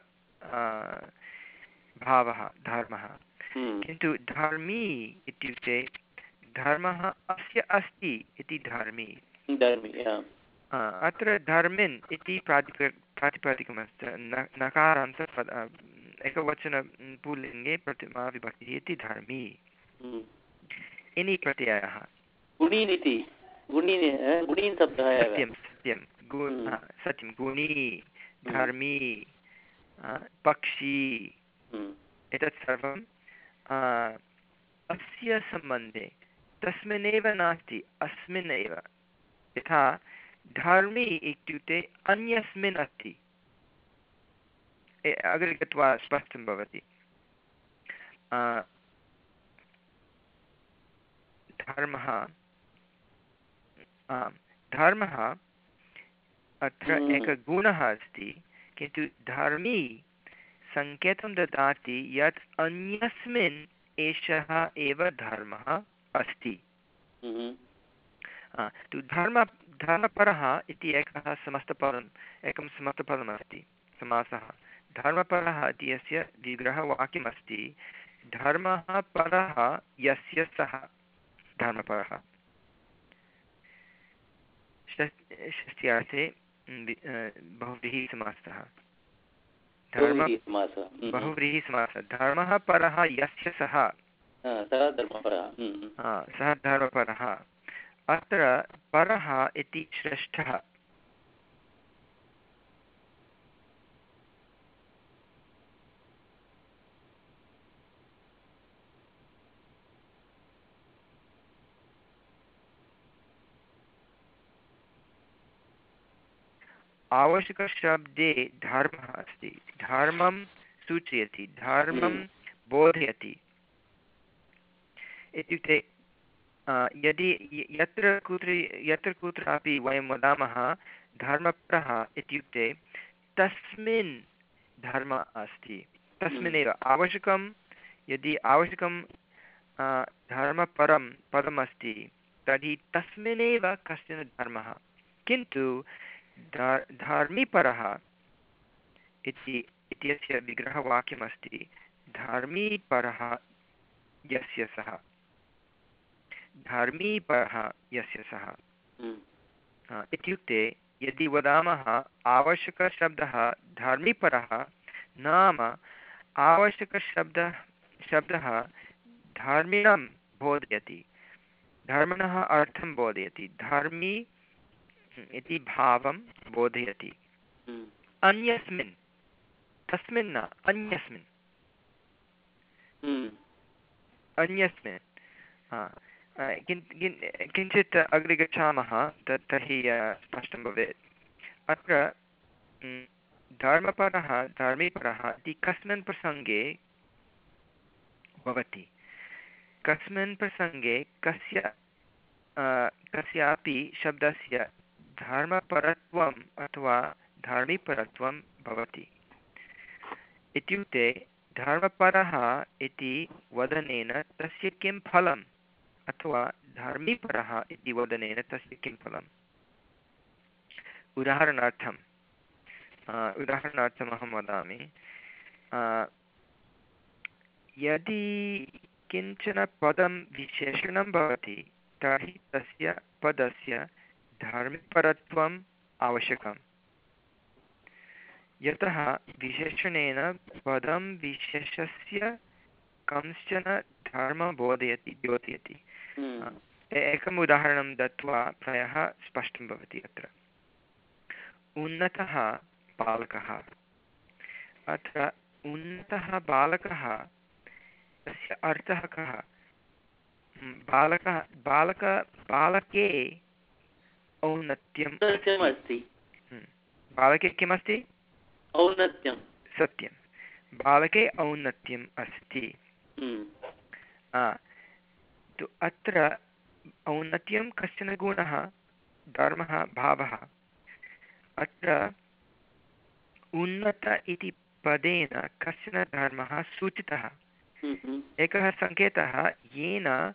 भावः धर्मः। हम्म, किन्तु धर्मी इत्युक्ते धर्मः अस्य अस्ति इति धर्मी। अत्र धर्मिन् इति प्रातिप प्रातिपदिकमस्ति न नकारान्तपद आ, एकवचन पुल्लिङ्गे प्रतिमा विभक्तिः इति धर्मी। हम्म, इनि प्रत्ययः। गुणीन् इति। गुणीन् गुणीन् शब्दः सत्यं सत्यं। गु हम्म। सत्यं। गुणी हम्म। धर्मी पक्षी हम्म, एतत् सर्वं अस्य सम्बन्धे। तस्मिन्नेव नास्ति अस्मिन् एव यथा धर्मी इत्युक्ते अन्यस्मिन् अस्ति। अग्रे गत्वा स्पष्टं भवति। धर्मः धर्मः अत्र हम्म। एकः गुणः अस्ति किन्तु धर्मी सङ्केतं ददाति यत् अन्यस्मिन् एषः एव धर्मः अस्ति। हम्म, तु धर्म धर्मपरः इति एकः समस्तपदम् एकं समस्तपदमस्ति समासः। धर्मपरः इति अस्य विग्रहवाक्यमस्ति धर्मः परः यस्य सः। धर्मपरः षष् षष्ट्यार्थे बहुव्रीः समासः। धर्म बहुव्रीहिसमासः हम्म, धर्मः परः यस्य सः? हम्म। हम्म, हम्म। सः धर्मपरः। अत्र परः इति श्रेष्ठः। आवश्यकशब्दे धर्मः अस्ति। धर्मं सूचयति, धर्मं बोधयति। इत्युक्ते यदि यत्र कुत्र, यत्र कुत्रापि वयं वदामः, धर्मपरः इत्युक्ते, तस्मिन् धर्म अस्ति। तस्मिन्नेव आवश्यकं, यदि आवश्यकं धर्मपरं पदमस्ति, तर्हि तस्मिन्नेव कश्चन धर्मः। किन्तु धा- धार्मीपरः इति इत्यस्य विग्रहवाक्यमस्ति। धार्मीपरः यस्य सः। धार्मीपरः यस्य सः। हा, इत्युक्ते यदि वदामः आवश्यकशब्दः धार्मीपरः नाम आवश्यकशब्दः शब्दः धार्मिणं बोधयति। धर्मिणः अर्थं बोधयति। धार्मी इति भावं बोधयति। हम्म, अन्यस्मिन् तस्मिन् न अन्यस्मिन्। हम्म, अन्यस्मिन् किञ्चित् अग्रे गच्छामः तत् तर्हि स्पष्टं भवेत्। अत्र म्, धर्मपरः धार्मिकपरः इति कस्मिन् प्रसङ्गे भवति। कस्मिन् प्रसङ्गे कस्य कस्यापि शब्दस्य धर्मपरत्वम् अथवा धार्मिकपरत्वं भवति। इत्युक्ते धर्मपरः इति वदनेन तस्य किं फलम् अथवा धार्मिकपरः इति वदनेन तस्य किं फलम्? उदाहरणार्थम् उदाहरणार्थमहं वदामि। यदि किंचन पदं विशेषणं भवति, तर्हि तस्य पदस्य धार्मिकपरत्वम् आवश्यकम्। यतः विशेषणेन पदं विशेषस्य कञ्चन धर्मं बोधयति द्योतयति। ए- एकम् उदाहरणं दत्वा प्रायः स्पष्टं भवति अत्र। उन्नतः बालकः। अत्र उन्नतः बालकः तस्य अर्थः कः? बालकः बालक बालके औन्नत्यं औन्नत्यमस्ति। म्, बालके किमस्ति? औन्नत्यं सत्यं बालके औन्नत्यम् अस्ति। हम्म, तु अत्र औन्नत्यं कश्चन गुणः? धर्मः भावः। अत्र उन्नत इति पदेन कश्चन धर्मः सूचितः। हम्म, हम्म, एकः सङ्केतः येन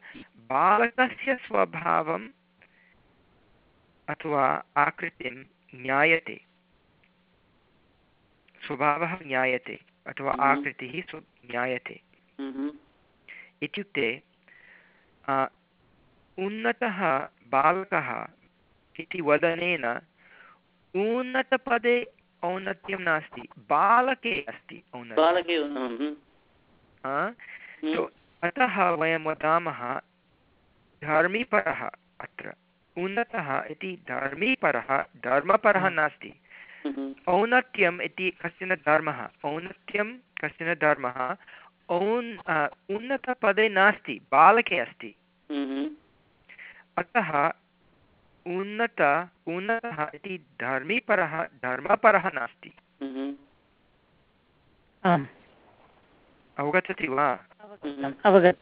बालकस्य स्वभावम् अथवा आकृतिं ज्ञायते। स्वभावः ज्ञायते अथवा Mhm. आकृतिः स्व ज्ञायते। हम्म, इत्युक्ते उन्नतः बालकः इति वदनेन उन्नतपदे औन्नत्यं नास्ति बालके अस्ति औन्नत्यं। बालके हम्म, अतः वयं वदामः धर्मीपरः अत्र। उन्नतः इति धर्मीपरः धर्मपरः नास्ति। हम्म, औन्नत्यम् इति कश्चन धर्मः। औन्नत्यं कश्चन धर्मः। औन् उन्नतपदे नास्ति बालके अस्ति। हम्म, अतः उन्नत उन्नतः इति धर्मीपरः धर्मपरः नास्ति। हम्म, अवगच्छति वा? हम्म,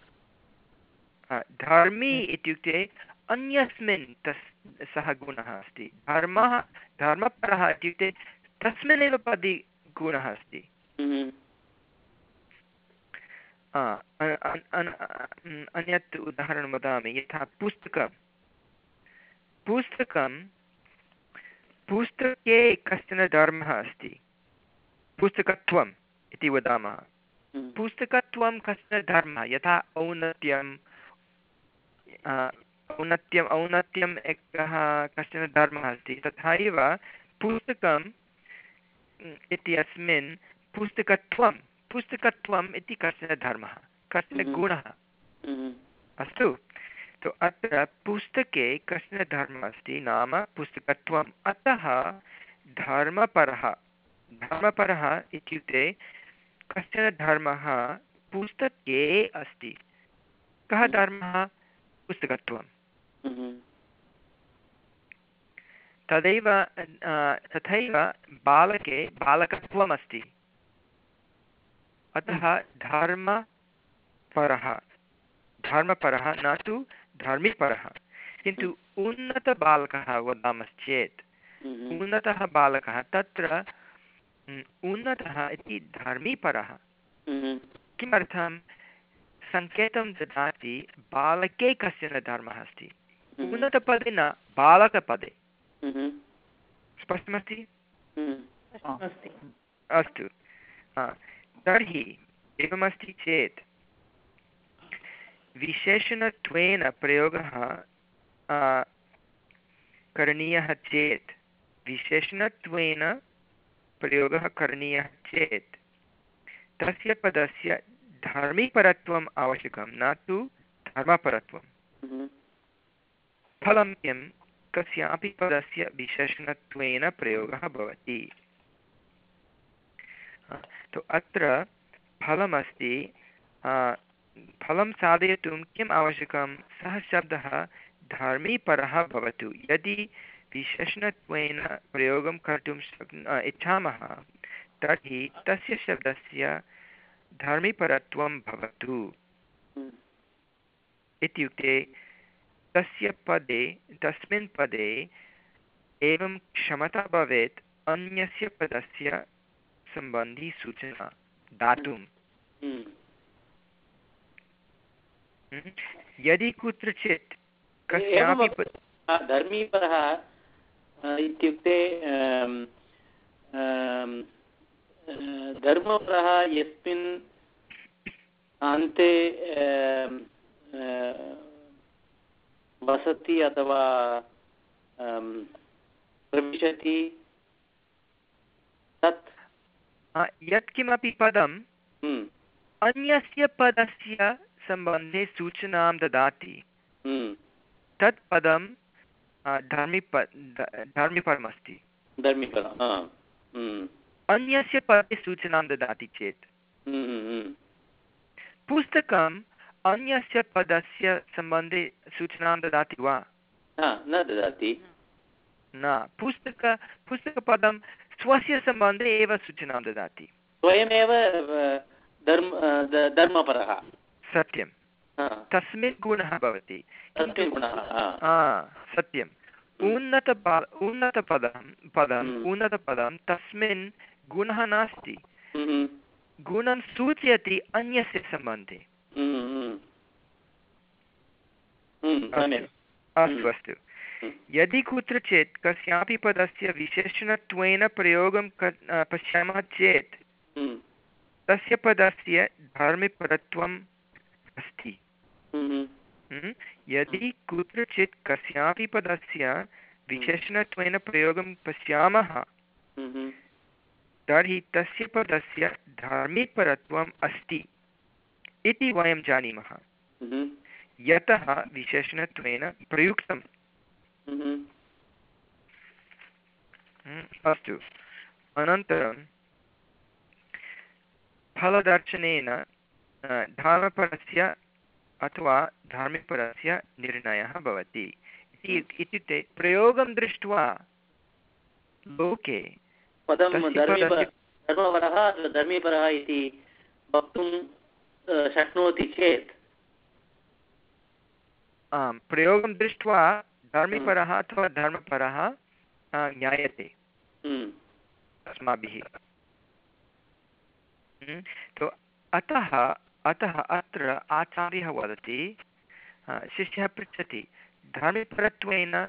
धर्मी इत्युक्ते अन्यस्मिन् तस् सः गुणः अस्ति। धर्मः धर्मपरः इत्युक्ते तस्मिन्नेव पदे गुणः अस्ति। हम्म, अन- अन्यत् उदाहरणं वदामि। यथा पुस्तकं। पुस्तकं पुस्तके कश्चन धर्मः अस्ति। पुस्तकत्वम् इति वदामः। हम्म, पुस्तकत्वं कश्चन धर्मः? यथा औन्नत्यं औन्नत्यम् औन्नत्यम् एकः कश्चन धर्मः अस्ति। तथैव पुस्तकम् इत्यस्मिन् पुस्तकत्वं पुस्तकत्वम् इति कश्चन धर्मः कश्चन Mhm. गुणः। Mhm. अस्तु। तु अत्र पुस्तके कश्चन धर्मः अस्ति नाम पुस्तकत्वम्। अतः धर्मपरः धर्मपरः इत्युक्ते कश्चन धर्मः पुस्तके अस्ति। कः धर्मः? पुस्तकत्वं. तदैव अ, तथैव बालके बालकत्वमस्ति अतः धर्मपरः धर्मपरः न तु धर्मीपरः किन्तु उन्नतबालकः वदामश्चेत् Mhm. उन्नतः बालकः तत्र उन्नतः इति धर्मीपरः Mhm. किमर्थं सङ्केतं ददाति बालके कश्चन धर्मः अस्ति. उन्नतपदे न बालकपदे। Mhm. स्पष्टमस्ति? Mhm. अस्ति अस्तु। हा, तर्हि एवमस्ति चेत् विशेषणत्वेन प्रयोगः करणीयः चेत् विशेषणत्वेन प्रयोगः करणीयः चेत् तस्य पदस्य धार्मिकपरत्वम् आवश्यकं न तु धर्मपरत्वं फलं किं कस्यापि पदस्य विशेषणत्वेन प्रयोगः भवति। तु अत्र फलमस्ति फलं साधयितुं किम् आवश्यकं? सः शब्दः धर्मीपरः भवतु। यदि विशेषणत्वेन प्रयोगं कर्तुं शक् इच्छामः तर्हि तस्य शब्दस्य धर्मीपरत्वं भवतु। Mhm. इत्युक्ते तस्य पदे तस्मिन् पदे एवं क्षमता भवेत् अन्यस्य पदस्य सम्बन्धिसूचना दातुं Mhm. Mhm. यदि कुत्रचित् कस्यापि आ, इत्युक्ते धर्मपरः यस्मिन् अन्ते वसति अथवा आम्, प्रविशति तत् यत्किमपि पदं हम्म, अन्यस्य पदस्य सम्बन्धे सूचनां ददाति। हम्म, तत् पदं धर्मिप धर्मिपरमस्ति धर्मीपरः हम्म, अन्यस्य पदे सूचनां ददाति चेत्। पुस्तकम् अन्यस्य पदस्य सम्बन्धे सूचनां ददाति वा? न ददाति। न। पुस्तक पुस्तकपदं स्वस्य सम्बन्धे एव सूचनां ददाति। स्वयमेव धर्म धर्मपरः। सत्यं। तस्मिन् गुणः भवति। सत्यम् उन्नतपा उन्नतपदं पदम् हम्म। उन्नतपदं तस्मिन् गुणः नास्ति। हम्म, गुणं सूचयति अन्यस्य सम्बन्धे हम्म, हम्म, हम्म, अस्तु। अस्तु। यदि कुत्रचित् कस्यापि पदस्य विशेषणत्वेन प्रयोगं पश्यामः चेत् तस्य पदस्य धार्मिकपरत्वम् अस्ति? यदि कुत्रचित् कस्यापि पदस्य विशेषणत्वेन प्रयोगं पश्यामः तर्हि तस्य पदस्य धार्मिकपरत्वम् अस्ति। इति वयं जानीमः। हम्म, यतः विशेषणत्वेन प्रयुक्तं हम्म, हम्म, अस्तु। अनन्तरं फलदर्शनेन धर्मपरस्य अथवा धार्मिकपरस्य निर्णयः भवति। इति इत्युक्ते प्रयोगं दृष्ट्वा लोके पदं धर्मीपर इति वक्तुं शक्नोति चेत्। आम् प्रयोगं दृष्ट्वा धर्मिपरः अथवा धर्मपरः ज्ञायते। हम्म, अस्माभिः। हम्म, तो अतः अतः अत्र आचार्यः वदति शिष्यः पृच्छति धर्मपरत्वेन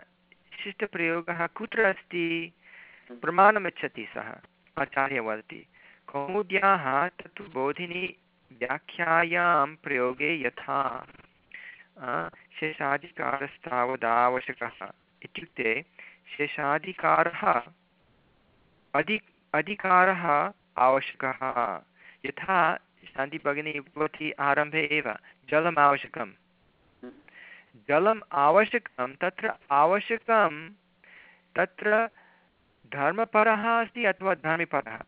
शिष्टप्रयोगः कुत्र अस्ति? प्रमाणमिच्छति सः। आचार्यः वदति कौमुद्याः तत्तु बोधिनी व्याख्यायां प्रयोगे यथा शेषाधिकारस्तावदावश्यकः। इत्युक्ते, शेषाधिकारः अधि, अधिकारः आवश्यकः। यथा शान्तिभगिनी उक्तवती आरम्भे एव, जलम् आवश्यकं जलम् आवश्यकं, तत्र आवश्यकं, तत्र धर्मपरः अस्ति अथवा धर्मिपरः।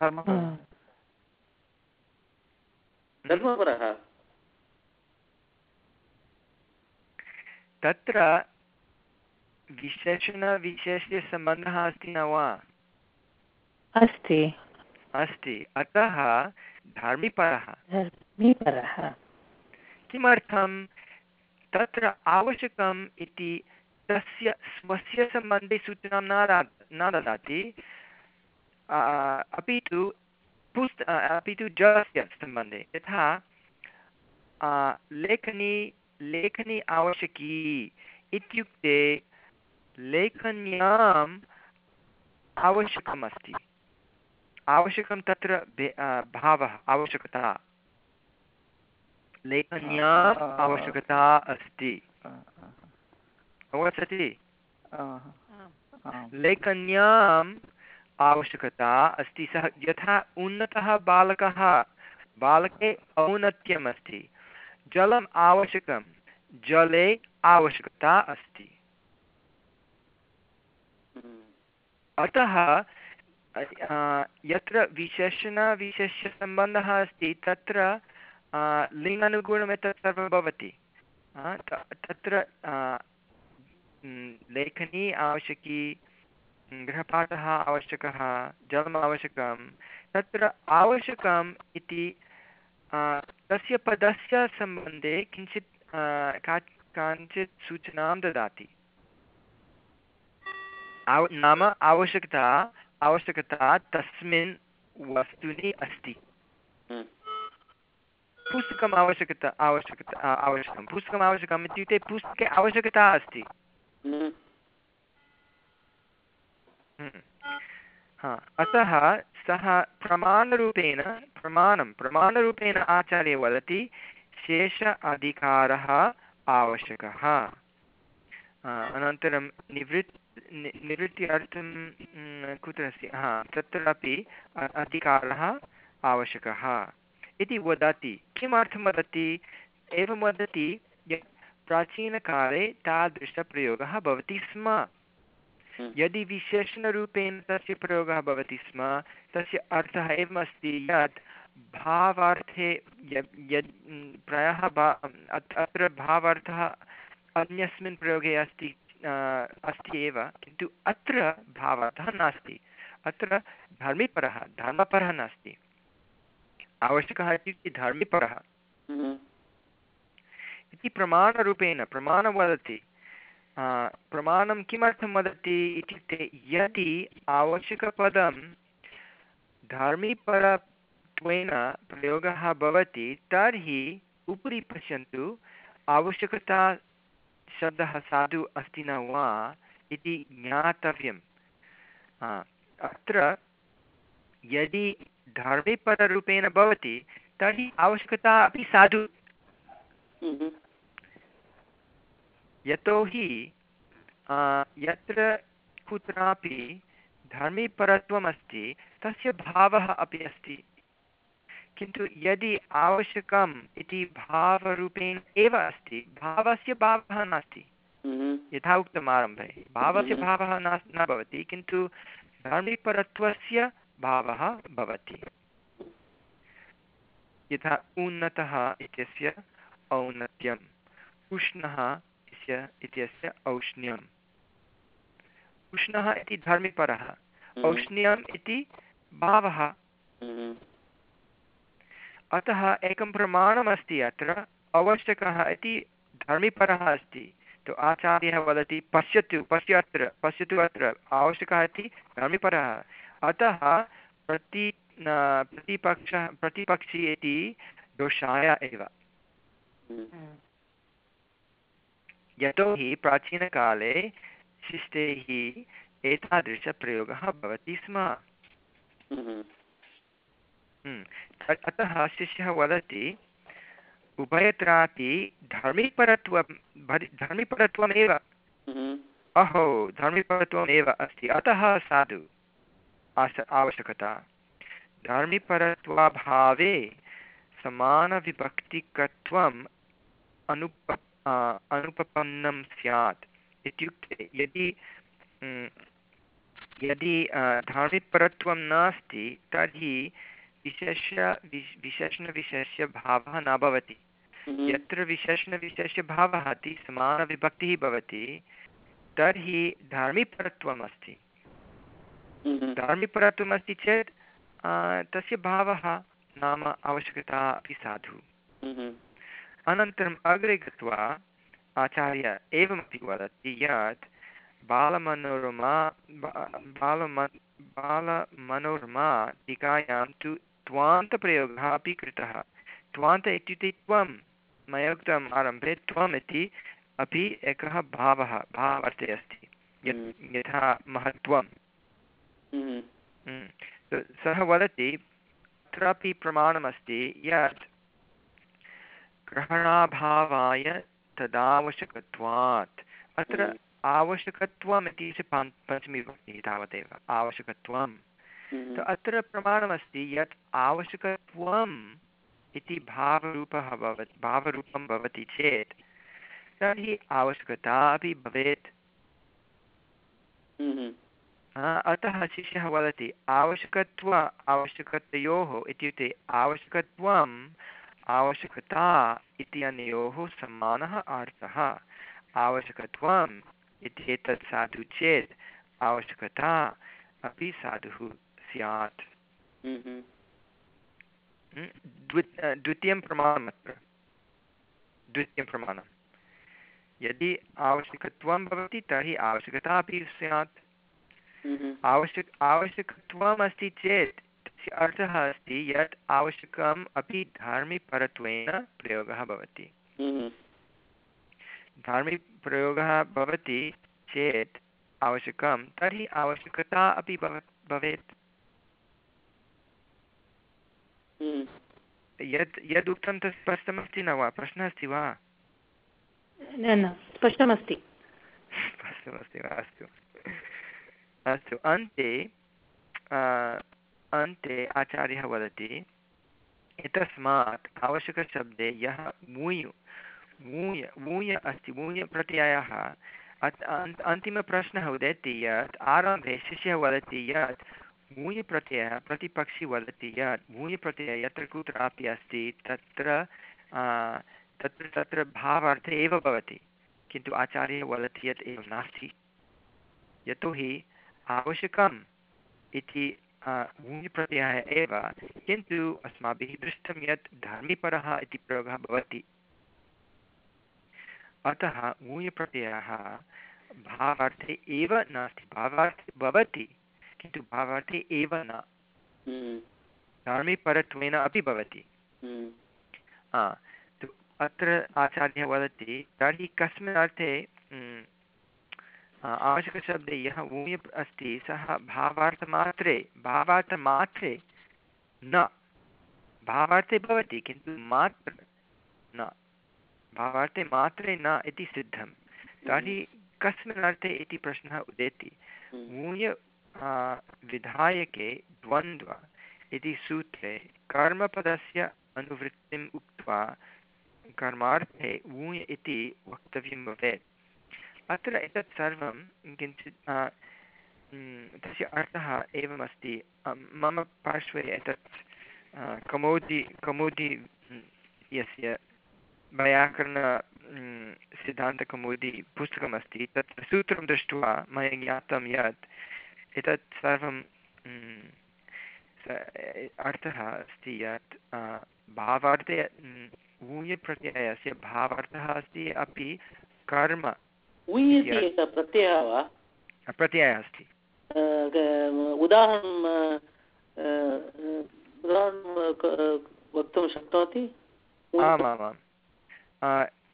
धर्मपरः धर्मपरः तत्र विशेषणविशेष्यसम्बन्धः अस्ति न वा? अस्ति। अस्ति। अतः धर्मिपरः। धर्मीपरः। किमर्थं? तत्र आवश्यकम् इति तस्य स्वस्य सम्बन्धे सूचनां न न ददाति। अपि तु पुस्त अपि तु जलस्य सम्बन्धे यथा लेखनी लेखनी आवश्यकी इत्युक्ते लेखन्याम् आवश्यकमस्ति आवश्यकं तत्र भावः आवश्यकता लेखन्याम् आ, आवश्यकता अस्ति अवगच्छति लेखन्याम् आवश्यकता अस्ति। सः यथा उन्नतः बालकः, बालके औन्नत्यम् अस्ति जलम् आवश्यकं, जले आवश्यकता अस्ति। अतः यत्र विशेषणविशेष्यसम्बन्धः अस्ति, तत्र लिङ्गानुगुणम् एतत् सर्वं भवति। तत्र लेखनी आवश्यकी गृहपाठः आवश्यकः जलम् आवश्यकं। तत्र आवश्यकम् इति तस्य पदस्य सम्बन्धे किञ्चित् का काञ्चित् सूचनां ददाति। आव नाम आवश्यकता आवश्यकता तस्मिन् वस्तुनि अस्ति। पुस्तकम् आवश्यकता आवश्यकता आवश्यकं। पुस्तकम् आवश्यकम् इत्युक्ते पुस्तके आवश्यकता अस्ति। हम्म। हा अतः सः प्रमाणरूपेण प्रमाणं प्रमाणरूपेण आचार्य वदति शेष अधिकारः आवश्यकः। आ, अनन्तरं निवृत् निवृत्त्यर्थं कुत्र अस्ति? हा तत्रापि अधिकारः आवश्यकः। इति वदति। किमर्थं वदति? एवं वदति यत् प्राचीनकाले तादृशप्रयोगः भवति स्म। यदि विशेषणरूपेण तस्य प्रयोगः भवति स्म तस्य अर्थः एवमस्ति यत् भावार्थे यद् प्रायः भा अत्- अत्र भावार्थः अन्यस्मिन् प्रयोगे अस्ति अस्ति एव किन्तु अत्र भावार्थः नास्ति। अत्र धर्मीपरः धर्मपरः नास्ति। आवश्यकः इत्युक्ते धर्मीपरः। इति प्रमाणरूपेण प्रमाणं वदति। प्रमाणं किमर्थं वदति इत्युक्ते यदि आवश्यकपदं धार्मिकपरत्वेन प्रयोगः भवति, तर्हि उपरि पश्यन्तु, आवश्यकता शब्दः साधु अस्ति न वा इति ज्ञातव्यम्। अत्र यदि धार्मिकपदरूपेण भवति, तर्हि आवश्यकता अपि साधु। यतोहि यत्र कुत्रापि धर्मीपरत्वमस्ति तस्य भावः अपि अस्ति। किन्तु यदि आवश्यकम् इति भावरूपेण एव अस्ति भावस्य भावः नास्ति। यथा उक्तम् आरम्भे भावस्य भावः न न भवति किन्तु धार्मिकपरत्वस्य भावः भवति। यथा उन्नतः इत्यस्य औन्नत्यम् उष्णः इत्य इत्यस्य औष्ण्यम्। उष्णः इति धर्मिपरः औष्ण्यम् इति भावः। अतः एकं प्रमाणमस्ति अत्र आवश्यकः इति धर्मिपरः अस्ति। तु आचार्यः वदति पश्यतु पश्य अत्र पश्यतु अत्र आवश्यकः इति धर्मिपरः अतः प्रति प्रतिपक्षः प्रतिपक्षी इति दोषाय एव। यतोहि प्राचीनकाले शिष्टैः एतादृशप्रयोगः भवति स्म। हम्म। अतः शिष्यः वदति उभयत्रापि धर्मिपरत्वं धर्मिपरत्वमेव। अहो धर्मिपरत्वम् एव अस्ति। अतः साधु। आस आवश्यकता। धर्मिपरत्वाभावे समानविभक्तिकत्वम् अनुप अनुपपन्नं स्यात् इत्युक्ते यदि यदि धार्मिकपरत्वं नास्ति तर्हि विशेष्य विश् विशेषणविशेष्यभावः न भवति हम्म। यत्र विशेषणविशेष्यभावः अस्ति समानविभक्तिः भवति तर्हि धार्मिकपरत्वम् अस्ति हम्म। चेत् तस्य भावः नाम आवश्यकता अपि साधु हम्म। अनन्तरम् अग्रे गत्वा आचार्य एवमपि वदति यत् बालमनोरमा बालम बालमनोरमा टीकायां तु त्वान्तप्रयोगः अपि कृतः त्वान्त इत्युक्ते त्वं मया उक्तम् आरम्भे त्वम् इति अपि एकः भावः भावार्थे अस्ति यत् हम्म। यथा महत्त्वं हम्म। हम्म। सः वदति अत्रापि प्रमाणमस्ति यत् ग्रहणाभावाय तदावश्यकत्वात् अत्र हम्म। आवश्यकत्वम् इति पञ्चमी विभक्तिः तावदेव आवश्यकत्वं हम्म। तो अत्र प्रमाणमस्ति यत् आवश्यकत्वम् इति भावरूपः भवति भावरूपं भवति चेत् तर्हि आवश्यकता अपि भवेत् हम्म। अतः शिष्यः वदति आवश्यकत्व आवश्यकतयोः इत्युक्ते आवश्यकत्वम् आवश्यकता इति अनयोः समानः अर्थः आवश्यकत्वम् इत्येतत् साधु चेत् आवश्यकता अपि साधुः स्यात्। हम्म। हम्म, द्वि द्वितीयं प्रमाणं यदि आवश्यकत्वं भवति तर्हि आवश्यकता अपि स्यात्। आवश्यक आवश्यकत्वम् अस्ति चेत् तस्य अर्थः अस्ति यत् आवश्यकम् अपि धार्मिकपरत्वेन प्रयोगः भवति। हम्म। धार्मिकप्रयोगः भवति चेत् आवश्यकं तर्हि आवश्यकता अपि भव भवेत्। हम्म। यद् उक्तं तत् स्पष्टमस्ति न वा? प्रश्नः अस्ति वा? न न स्पष्टमस्ति। स्पष्टमस्ति वा? अस्तु। अस्तु। अन्ते अन्ते आचार्यः वदति, एतस्मात् आवश्यकशब्दे यः मूयु, मूय मूय अस्ति, मूयप्रत्ययः अन्तिमप्रश्नः उदेति यत्, आरम्भे शिष्यः वदति यत्, मूयप्रत्ययः, प्रतिपक्षी वदति यत्, मूयप्रत्ययः यत्र कुत्रापि अस्ति, तत्र तत्र तत्र भावार्थे एव भवति, किन्तु आचार्यः वदति यत् एवं नास्ति। यतोहि आवश्यकम् इति मूल्यप्रत्ययः एव किन्तु अस्माभिः दृष्टं यत् धर्मिपरः इति प्रयोगः भवति अतः मूल्यप्रत्ययः भावार्थे एव नास्ति भावार्थे भवति किन्तु भावार्थे एव न हम्म। धार्मिकपरत्वेन अपि भवति हम्म। अत्र आचार्यः वदति तर्हि कस्मिन् अर्थे आवश्यकशब्दे यः ऊय अस्ति सः भावार्थमात्रे भावार्थमात्रे न। भावार्थे भवति किन्तु मात्र न। भावार्थे मात्रे न इति सिद्धं। तर्हि कस्मिन् अर्थे इति प्रश्नः उदेति। मूय विधायके द्वन्द्व इति सूत्रे कर्मपदस्य अनुवृत्तिम् उक्त्वा कर्मार्थे ऊय इति वक्तव्यं भवेत्। अत्र एतत् सर्वं किञ्चित् तस्य अर्थः एवमस्ति। मम पार्श्वे एतत् कमोदि कमोदि यस्य व्याकरण सिद्धान्तकौमुदी पुस्तकमस्ति, तत्र सूत्रं दृष्ट्वा मया ज्ञातं यत् एतत् सर्वं अर्थः अस्ति यत् भावार्थे ऊयप्रत्ययस्य भावार्थः अस्ति अपि कर्म। प्रत्ययः वा? प्रत्ययः अस्ति। उदाहरणं उदाहरणं वक्तुं शक्नोति? आमामाम्।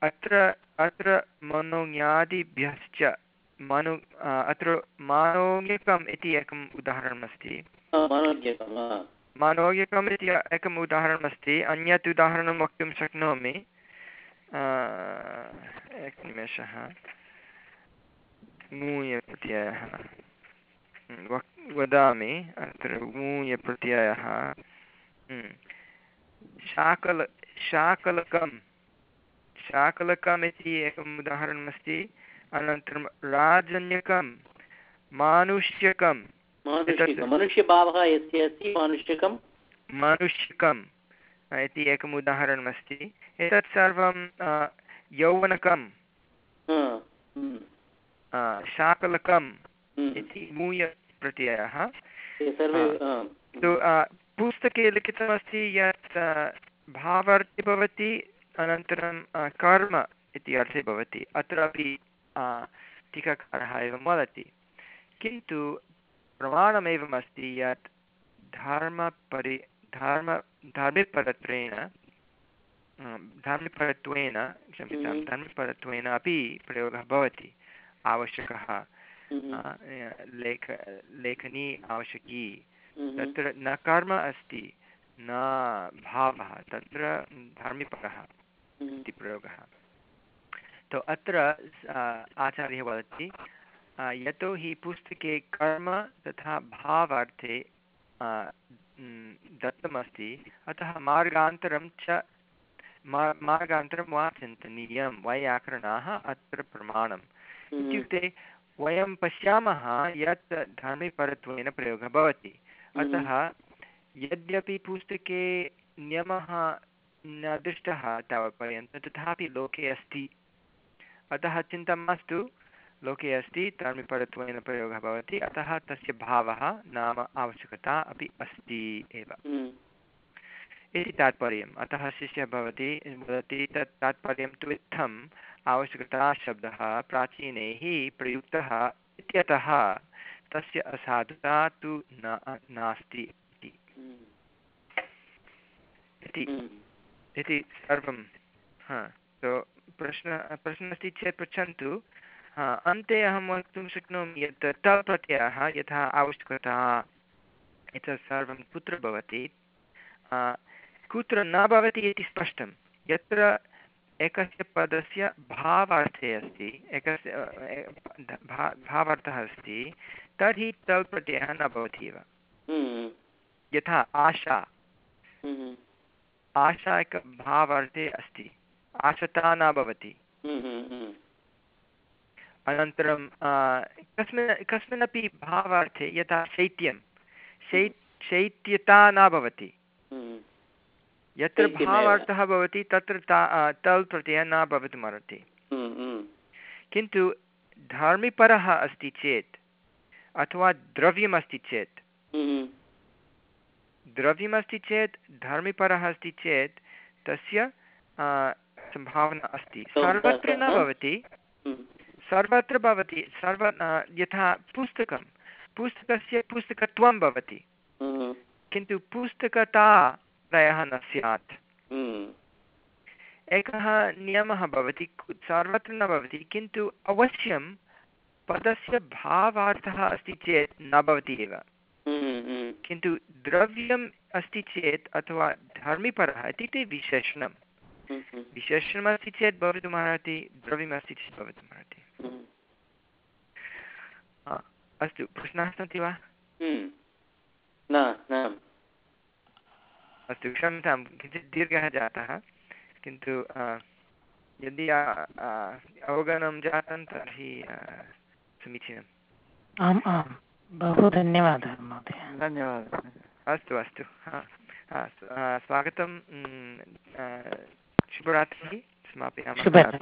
अत्र अत्र मनोज्ञादिभ्यश्च मनु अत्र मानोज्ञकम् इति एकम् उदाहरणमस्ति। मानोज्ञकम् इति एकम् उदाहरणमस्ति। अन्यत् उदाहरणं वक्तुं शक्नोमि। एकनिमेषः। मूयप्रत्ययः। वक् वदामि अत्र मूयप्रत्ययः। शाकल शाकलकं शाकलकम् इति एकम् उदाहरणमस्ति अनन्तरं राजन्यकं मानुष्यकं मनुष्यभावः यस्य अस्ति मानुष्यकं मानुष्यकम् इति एकम् उदाहरणमस्ति। एतत् सर्वं यौवनकं हम्म। शाकलकम् हम्म। इति मूयप्रत्ययः। तो पुस्तके लिखितमस्ति यत् भावार्थे भवति अनन्तरं कर्म इति अर्थे भवति। अत्रापि टीकाकारः एवं वदति। किन्तु प्रमाणमेवमस्ति यत् धर्मपरि धर्म धार्मिकपरत्वेन धार्मिकपरत्वेन क्षम्यतां हम्म। धर्मिकपरत्वेन अपि प्रयोगः भवति। आवश्यकः हम्म। लेख लेखनी आवश्यकी हम्म। तत्र न कर्म अस्ति न भावः तत्र धार्मिकपरः इति प्रयोगः तो अत्र आचार्यः वदति यतोहि पुस्तके कर्म तथा भावार्थे दत्तमस्ति अतः मार्गान्तरं च मार्गान्तरं वा चिन्तनीयं वैयाकरणाः अत्र प्रमाणम् हम्म। इत्युक्ते वयं पश्यामः यत् धर्मिपरत्वेन प्रयोगः भवति। अतः यद्यपि पुस्तके नियमः न दृष्टः तावत्पर्यन्तं तथापि लोके अस्ति। अतः चिन्ता मास्तु लोके अस्ति धर्मिपरत्वेन प्रयोगः भवति अतः तस्य भावः नाम आवश्यकता अपि अस्ति एव। हम्म। इति तात्पर्यम्। अतः शिष्यः भवति वदति तत् तात्पर्यं तु इत्थम् आवश्यकताशब्दः प्राचीनैः प्रयुक्तः इत्यतः तस्य असाधुता तु न, नास्ति इति। सर्वं, हा तो प्रश्नः चेत् पृच्छन्तु अन्ते अहं वक्तुं शक्नोमि यत् तल् प्रत्ययः यथा आवश्यकता एतत् सर्वं कुत्र भवति? कुत्र न भवति इति स्पष्टं। यत्र एकस्य पदस्य भावार्थे अस्ति एकस्य भावार्थः अस्ति तर्हि तल् प्रत्ययः न भवति एव हम्म। यथा आशा हम्म। आशा एकभावार्थे अस्ति आशता न भवति हम्म, अनन्तरं कस्मिन् कस्मिन्नपि भावार्थे यथा शैत्यं शै शैत्यता न भवति। यत्र भावार्थः भवति तत्र ता तल् प्रत्ययः न भवितुमर्हति हम्म, हम्म। किन्तु धार्मिपरः अस्ति चेत् अथवा द्रव्यमस्ति चेत् द्रव्यमस्ति चेत् धर्मिपरः अस्ति चेत् तस्य सम्भावना अस्ति। सर्वत्र न भवति। सर्वत्र भवति। सर्व यथा पुस्तकं। पुस्तकस्य पुस्तकत्वं भवति। हम्म। किन्तु पुस्तकता प्रायः न स्यात्। हम्म। एकः नियमः भवति सर्वत्र न भवति किन्तु अवश्यं पदस्य भावार्थः अस्ति चेत् न भवति एव। हम्म, किन्तु द्रव्यम् अस्ति चेत् अथवा धर्मिपरः इत्युक्ते विशेषणं। विशेषणमस्ति चेत् भवितुमर्हति द्रव्यमस्ति चेत् भवितुमर्हति अस्तु प्रश्नाः सन्ति वा? अस्तु क्षम्यतां किञ्चित् दीर्घः जातः किन्तु यदि अवगमनं जातं तर्हि समीचीनम् आम् आम्। बहु धन्यवादः महोदय। धन्यवादः। अस्तु अस्तु। हा स्वागतं शुभरात्रिः। समापयामः।